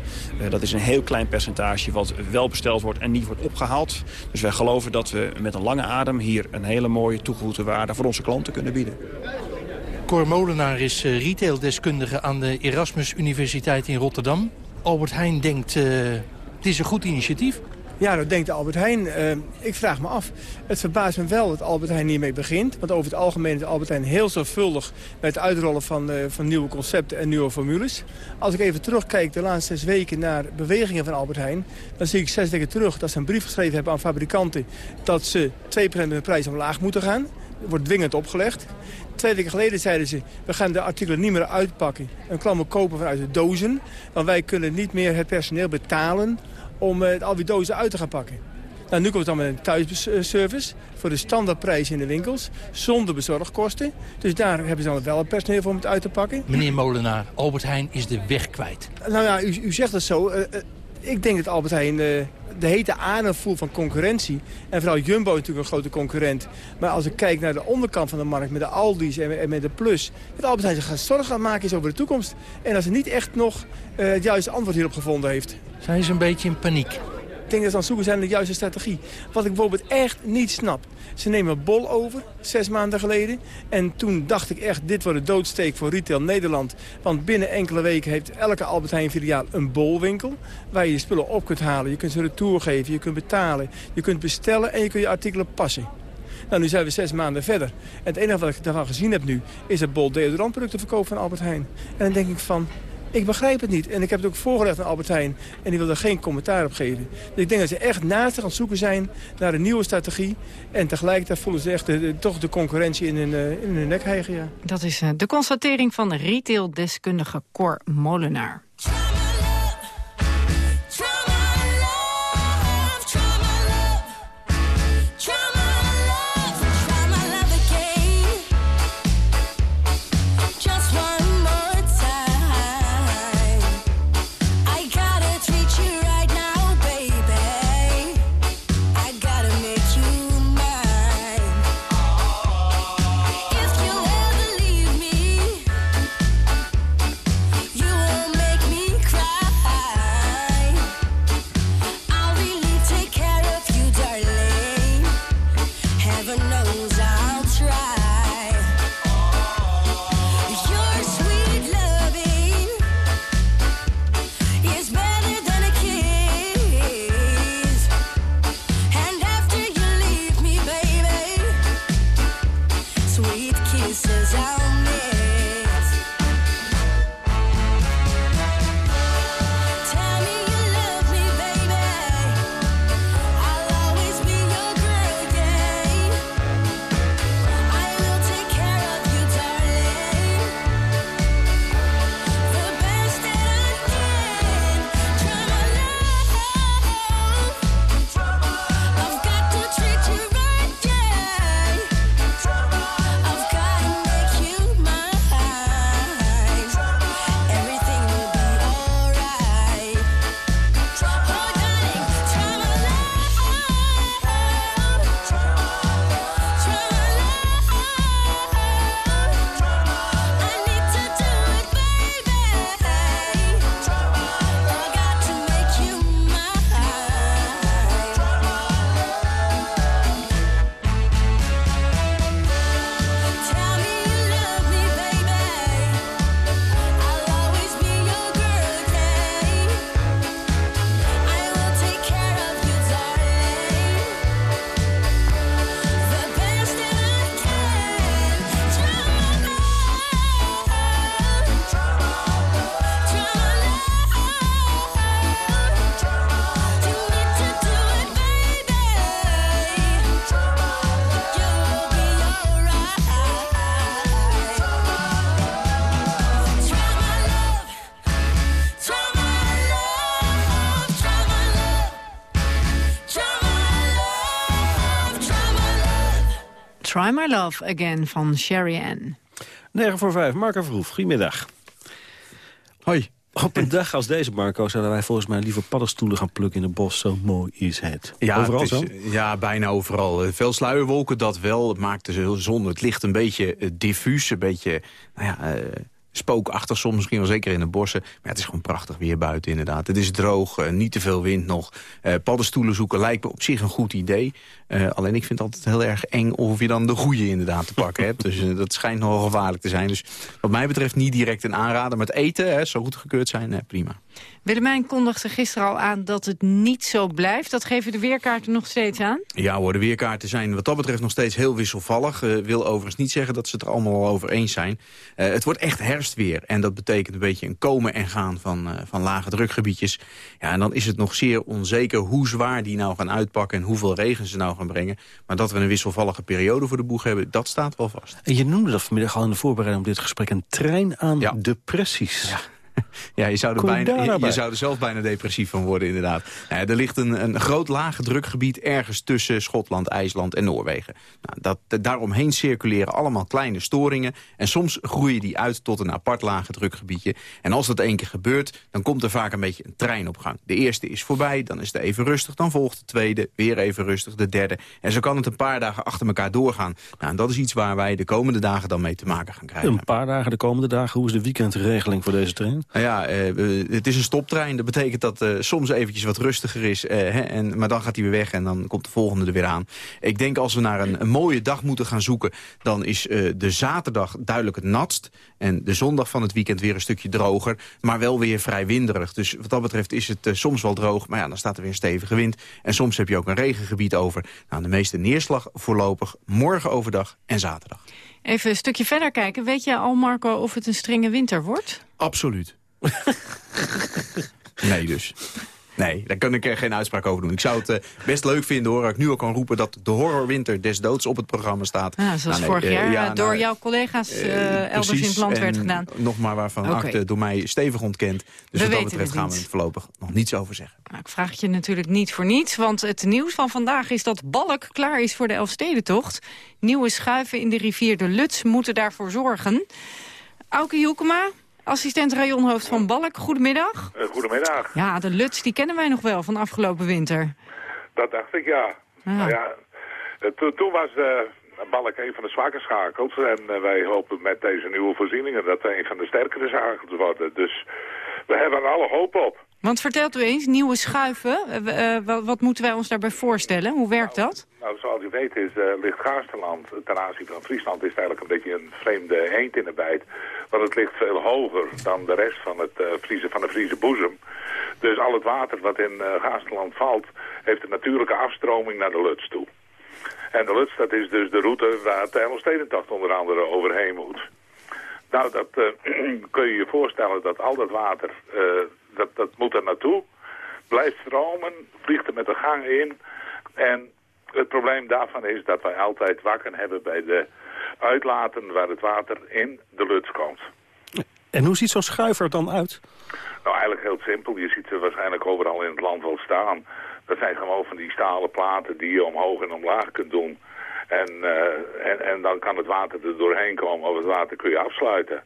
dat is een heel klein percentage wat wel besteld wordt en niet wordt opgehaald. Dus wij geloven dat we met een lange adem hier een hele mooie toegevoegde waarde voor onze klanten kunnen bieden. Cor Molenaar is retaildeskundige aan de Erasmus Universiteit in Rotterdam. Albert Heijn denkt, het is een goed initiatief. Ja, dat denkt Albert Heijn. Uh, ik vraag me af. Het verbaast me wel dat Albert Heijn hiermee begint. Want over het algemeen is Albert Heijn heel zorgvuldig... met het uitrollen van, uh, van nieuwe concepten en nieuwe formules. Als ik even terugkijk de laatste zes weken naar bewegingen van Albert Heijn... dan zie ik zes weken terug dat ze een brief geschreven hebben aan fabrikanten... dat ze 2% de prijs omlaag moeten gaan. Dat wordt dwingend opgelegd. Twee weken geleden zeiden ze, we gaan de artikelen niet meer uitpakken. En klammen kopen vanuit de dozen. Want wij kunnen niet meer het personeel betalen om uh, al die dozen uit te gaan pakken. Nou, nu komt het dan met een thuisservice voor de standaardprijs in de winkels, zonder bezorgkosten. Dus daar hebben ze dan wel een personeel voor om het uit te pakken. Meneer Molenaar, Albert Heijn is de weg kwijt. Nou ja, u, u zegt het zo. Uh, uh, ik denk dat Albert Heijn de hete adem voelt van concurrentie. En vooral Jumbo is natuurlijk een grote concurrent. Maar als ik kijk naar de onderkant van de markt met de Aldi's en, met de Plus... dat Albert Heijn zich gaat zorgen gaan maken is over de toekomst. En dat ze niet echt nog het juiste antwoord hierop gevonden heeft. Zijn ze een beetje in paniek? Denk dat ze aan zoeken zijn de juiste strategie. Wat ik bijvoorbeeld echt niet snap. Ze nemen Bol over, zes maanden geleden. En toen dacht ik echt, dit wordt een doodsteek voor Retail Nederland. Want binnen enkele weken heeft elke Albert Heijn filiaal een bolwinkel. Waar je je spullen op kunt halen. Je kunt ze retour geven, je kunt betalen. Je kunt bestellen en je kunt je artikelen passen. Nou, nu zijn we zes maanden verder. En het enige wat ik daarvan gezien heb nu... is het Bol deodorantproducten verkoop van Albert Heijn. En dan denk ik van, ik begrijp het niet. En ik heb het ook voorgelegd aan Albert Heijn. En die wil er geen commentaar op geven. Dus ik denk dat ze echt naast aan het zoeken zijn naar een nieuwe strategie. En tegelijkertijd voelen ze echt toch de concurrentie in hun, uh, in nek hijgen. Dat is uh, de constatering van de retaildeskundige Cor Molenaar. Try My Love Again van Sherry Ann. 9 voor 5, Marco Verhoef, goedemiddag. Hoi. Op een dag als deze, Marco, zouden wij volgens mij liever paddenstoelen gaan plukken in het bos. Zo mooi is het. Ja, overal het is, zo? Ja, bijna overal. Veel sluierwolken, dat wel. Het maakt de zon, het licht een beetje eh, diffuus. Een beetje, nou ja, eh, spookachtig soms, misschien wel zeker in de bossen. Maar het is gewoon prachtig weer buiten inderdaad. Het is droog, eh, niet te veel wind nog. Eh, paddenstoelen zoeken lijkt me op zich een goed idee. Eh, alleen ik vind het altijd heel erg eng of je dan de goede inderdaad te pakken hebt. Dus dat schijnt nogal gevaarlijk te zijn. Dus wat mij betreft niet direct een aanrader. Maar het eten, hè, zo goed gekeurd zijn, prima. Willemijn kondigde gisteren al aan dat het niet zo blijft. Dat geven de weerkaarten nog steeds aan. Ja hoor, de weerkaarten zijn wat dat betreft nog steeds heel wisselvallig. Uh, wil overigens niet zeggen dat ze het er allemaal al over eens zijn. Uh, het wordt echt herfstweer. En dat betekent een beetje een komen en gaan van, uh, van lage drukgebiedjes. Ja, en dan is het nog zeer onzeker hoe zwaar die nou gaan uitpakken... en hoeveel regen ze nou gaan brengen. Maar dat we een wisselvallige periode voor de boeg hebben, dat staat wel vast. En je noemde dat vanmiddag al in de voorbereiding op dit gesprek... een trein aan ja. depressies. Ja. Ja, je zou, er bijna, je, je, zou er zelf bijna depressief van worden, inderdaad. Nou, er ligt een, een groot lage drukgebied ergens tussen Schotland, IJsland en Noorwegen. Nou, dat, daaromheen circuleren allemaal kleine storingen. En soms groeien die uit tot een apart lage drukgebiedje. En als dat één keer gebeurt, dan komt er vaak een beetje een trein op gang. De eerste is voorbij, dan is het even rustig. Dan volgt de tweede, weer even rustig, de derde. En zo kan het een paar dagen achter elkaar doorgaan. Nou, en dat is iets waar wij de komende dagen dan mee te maken gaan krijgen. Een paar dagen de komende dagen. Hoe is de weekendregeling voor deze trein? Ja, uh, het is een stoptrein. Dat betekent dat uh, soms eventjes wat rustiger is. Uh, hè, en, maar dan gaat hij weer weg en dan komt de volgende er weer aan. Ik denk als we naar een, een mooie dag moeten gaan zoeken... dan is de zaterdag duidelijk het natst. En de zondag van het weekend weer een stukje droger. Maar wel weer vrij winderig. Dus wat dat betreft is het soms wel droog. Maar ja, dan staat er weer een stevige wind. En soms heb je ook een regengebied over. Nou, de meeste neerslag voorlopig morgen overdag en zaterdag. Even een stukje verder kijken. Weet je al, Marco, of het een strenge winter wordt? Absoluut. nee dus. Nee, daar kan ik er geen uitspraak over doen. Ik zou het uh, best leuk vinden hoor, ik nu al kan roepen... dat de horrorwinter des doods op het programma staat. Ja, zoals nou, nee, vorig jaar uh, ja, door nou, jouw collega's uh, elders precies, in het land werd gedaan. nog maar waarvan okay. akte door mij stevig ontkend. Dus we wat dat betreft gaan we er voorlopig nog niets over zeggen. Nou, ik vraag het je natuurlijk niet voor niets, want het nieuws van vandaag is dat Balk klaar is voor de Elfstedentocht. Nieuwe schuiven in de rivier de Luts moeten daarvoor zorgen. Auke Joekema, Assistent rajonhoofd van Balk, goedemiddag. Uh, goedemiddag. Ja, de Luts, die kennen wij nog wel van afgelopen winter. Dat dacht ik, ja. Ah. Nou ja to toen was uh, Balk een van de zwakke schakels. En wij hopen met deze nieuwe voorzieningen dat een van de sterkere schakels worden. Dus we hebben er alle hoop op. Want vertelt u eens, nieuwe schuiven, wat, wat, moeten wij ons daarbij voorstellen? Hoe werkt nou, dat? Nou, zoals u weet is, ligt Gaasterland ten aanzien van Friesland... is eigenlijk een beetje een vreemde eend in de bijt. Want het ligt veel hoger dan de rest van, het, uh, Friese, van de Friese boezem. Dus al het water wat in uh, Gaasterland valt, heeft een natuurlijke afstroming naar de Luts toe. En de Luts, dat is dus de route waar de Elfstedentocht onder andere overheen moet. Nou, dat uh, kun je je voorstellen dat al dat water, dat, dat moet er naartoe. Blijft stromen, vliegt er met de gang in. En het probleem daarvan is dat wij altijd wakken hebben bij de uitlaten waar het water in de luts komt. En hoe ziet zo'n schuiver dan uit? Nou, eigenlijk heel simpel. Je ziet ze waarschijnlijk overal in het land wel staan. Dat zijn gewoon van die stalen platen die je omhoog en omlaag kunt doen. En, uh, en, en dan kan het water er doorheen komen of het water kun je afsluiten.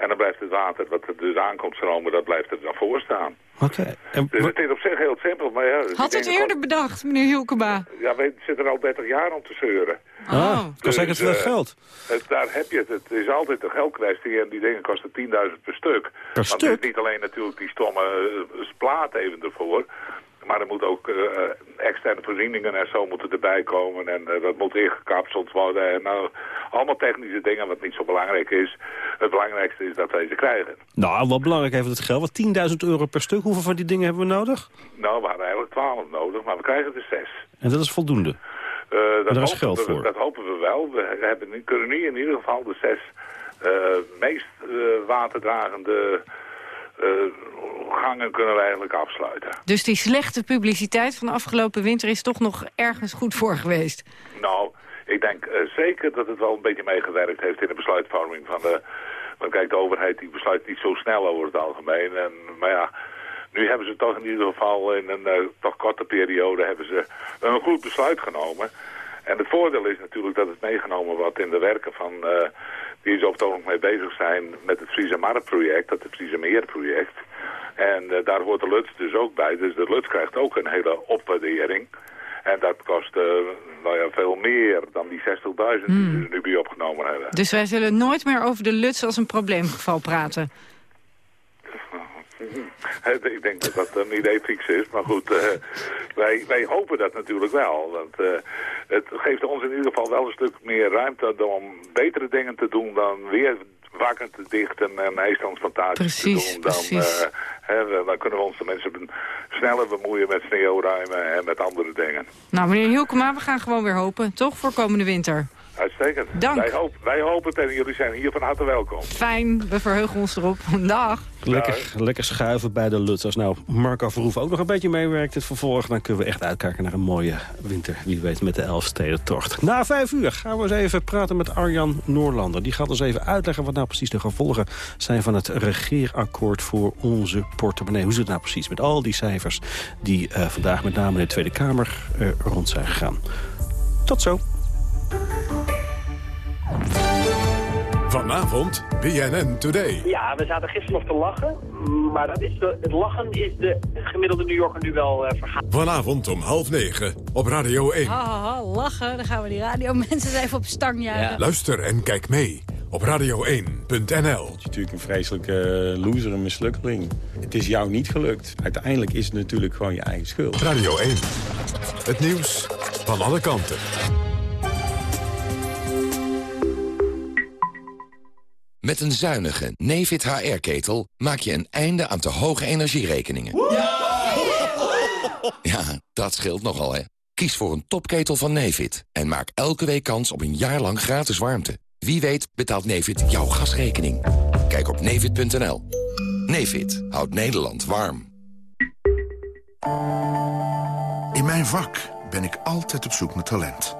En dan blijft het water wat er dus aankomt stromen, dat blijft er dan voor staan. Oké. Okay. Dus het is op zich heel simpel. Maar ja, Had het eerder bedacht, meneer Hielkema? Ja, we zitten er al 30 jaar om te zeuren. Ah, oh. dus, dat is veel uh, geld. Het, daar heb je het. Het is altijd een geldkwestie en die dingen kosten 10.000 per stuk. Per Want stuk? het is niet alleen natuurlijk die stomme uh, plaat even ervoor... Maar er moeten ook uh, externe voorzieningen en zo moeten erbij komen. En uh, dat moet ingekapseld worden. En nou, allemaal technische dingen wat niet zo belangrijk is. Het belangrijkste is dat wij ze krijgen. Nou, wat belangrijk heeft het geld. Wat 10.000 euro per stuk. Hoeveel van die dingen hebben we nodig? Nou, we hadden eigenlijk 12 nodig, maar we krijgen er 6. En dat is voldoende? dat Daar is geld we, voor? Dat hopen we wel. We hebben, kunnen nu in ieder geval de zes meest waterdragende... Uh, gangen kunnen we eigenlijk afsluiten. Dus die slechte publiciteit van de afgelopen winter is toch nog ergens goed voor geweest? Nou, ik denk uh, zeker dat het wel een beetje meegewerkt heeft in de besluitvorming van de... Want kijk, de overheid die besluit niet zo snel over het algemeen. En, maar ja, nu hebben ze toch in ieder geval in een uh, toch korte periode hebben ze een goed besluit genomen. En het voordeel is natuurlijk dat het meegenomen wordt in de werken van... Uh, die op het ogenblik mee bezig zijn met het Friese Markt-project, dat het Friese Meer-project. En uh, daar hoort de Luts dus ook bij. Dus de Luts krijgt ook een hele opwaardering. En dat kost uh, nou ja, veel meer dan die 60.000 die Hmm. ze nu bij opgenomen hebben. Dus wij zullen nooit meer over de Luts als een probleemgeval praten. Ik denk dat dat een idee fix is. Maar goed, uh, wij, wij hopen dat natuurlijk wel. Want uh, het geeft ons in ieder geval wel een stuk meer ruimte om betere dingen te doen dan weer wakken te dichten en ijstandsplantaties te doen. Dan, precies. Uh, hè, dan kunnen we ons de mensen sneller bemoeien met sneeuwruimen en met andere dingen. Nou, meneer Hielkema, we gaan gewoon weer hopen. Toch voor komende winter. Uitstekend. Dank. Wij, hoop, wij hopen het en jullie zijn hier van harte welkom. Fijn, we verheugen ons erop. Dag. Lekker, lekker schuiven bij de Luts. Als nou Marco Verhoef ook nog een beetje meewerkt het vervolg... dan kunnen we echt uitkijken naar een mooie winter. Wie weet met de Elfstedentocht. Na vijf uur gaan we eens even praten met Arjan Noorlander. Die gaat ons even uitleggen wat nou precies de gevolgen zijn... van het regeerakkoord voor onze portemonnee. Hoe zit het nou precies met al die cijfers... die uh, vandaag met name in de Tweede Kamer uh, rond zijn gegaan. Tot zo. Vanavond, BNN Today. Ja, we zaten gisteren nog te lachen. Maar dat is de, het lachen is de gemiddelde New Yorker nu wel uh, vergaan. Vanavond om half negen op Radio 1. Ha, ha, ha, lachen. Dan gaan we die radiomensen even op stang jagen. Ja. Luister en kijk mee op radio1.nl. Het is natuurlijk een vreselijke uh, loser, een mislukkeling. Het is jou niet gelukt. Uiteindelijk is het natuurlijk gewoon je eigen schuld. Radio 1. Het nieuws van alle kanten. Met een zuinige Nefit HR-ketel maak je een einde aan te hoge energierekeningen. Ja, dat scheelt nogal, hè. Kies voor een topketel van Nefit en maak elke week kans op een jaar lang gratis warmte. Wie weet betaalt Nefit jouw gasrekening. Kijk op nefit.nl. Nefit houdt Nederland warm. In mijn vak ben ik altijd op zoek naar talent.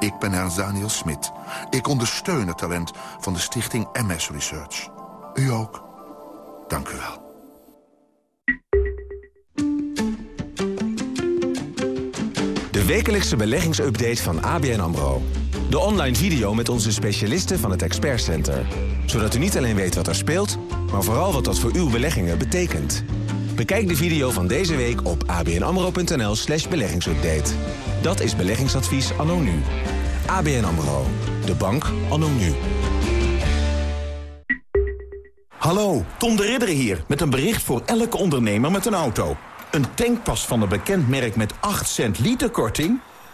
Ik ben Ernst Daniel Smit. Ik ondersteun het talent van de stichting MS Research. U ook. Dank u wel. De wekelijkse beleggingsupdate van ABN AMRO. De online video met onze specialisten van het Expert Center. Zodat u niet alleen weet wat er speelt, maar vooral wat dat voor uw beleggingen betekent. Bekijk de video van deze week op abnamro.nl slash beleggingsupdate. Dat is beleggingsadvies anno nu. ABN AMRO. De bank anno nu. Hallo, Tom de Ridder hier met een bericht voor elke ondernemer met een auto. Een tankpas van een bekend merk met 8 cent liter korting?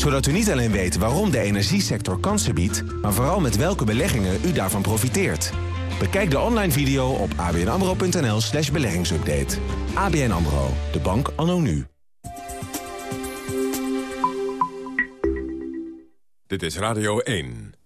Zodat u niet alleen weet waarom de energiesector kansen biedt... maar vooral met welke beleggingen u daarvan profiteert. Bekijk de online video op abnamro.nl slash beleggingsupdate. ABN AMRO, de bank anno nu. Dit is Radio 1.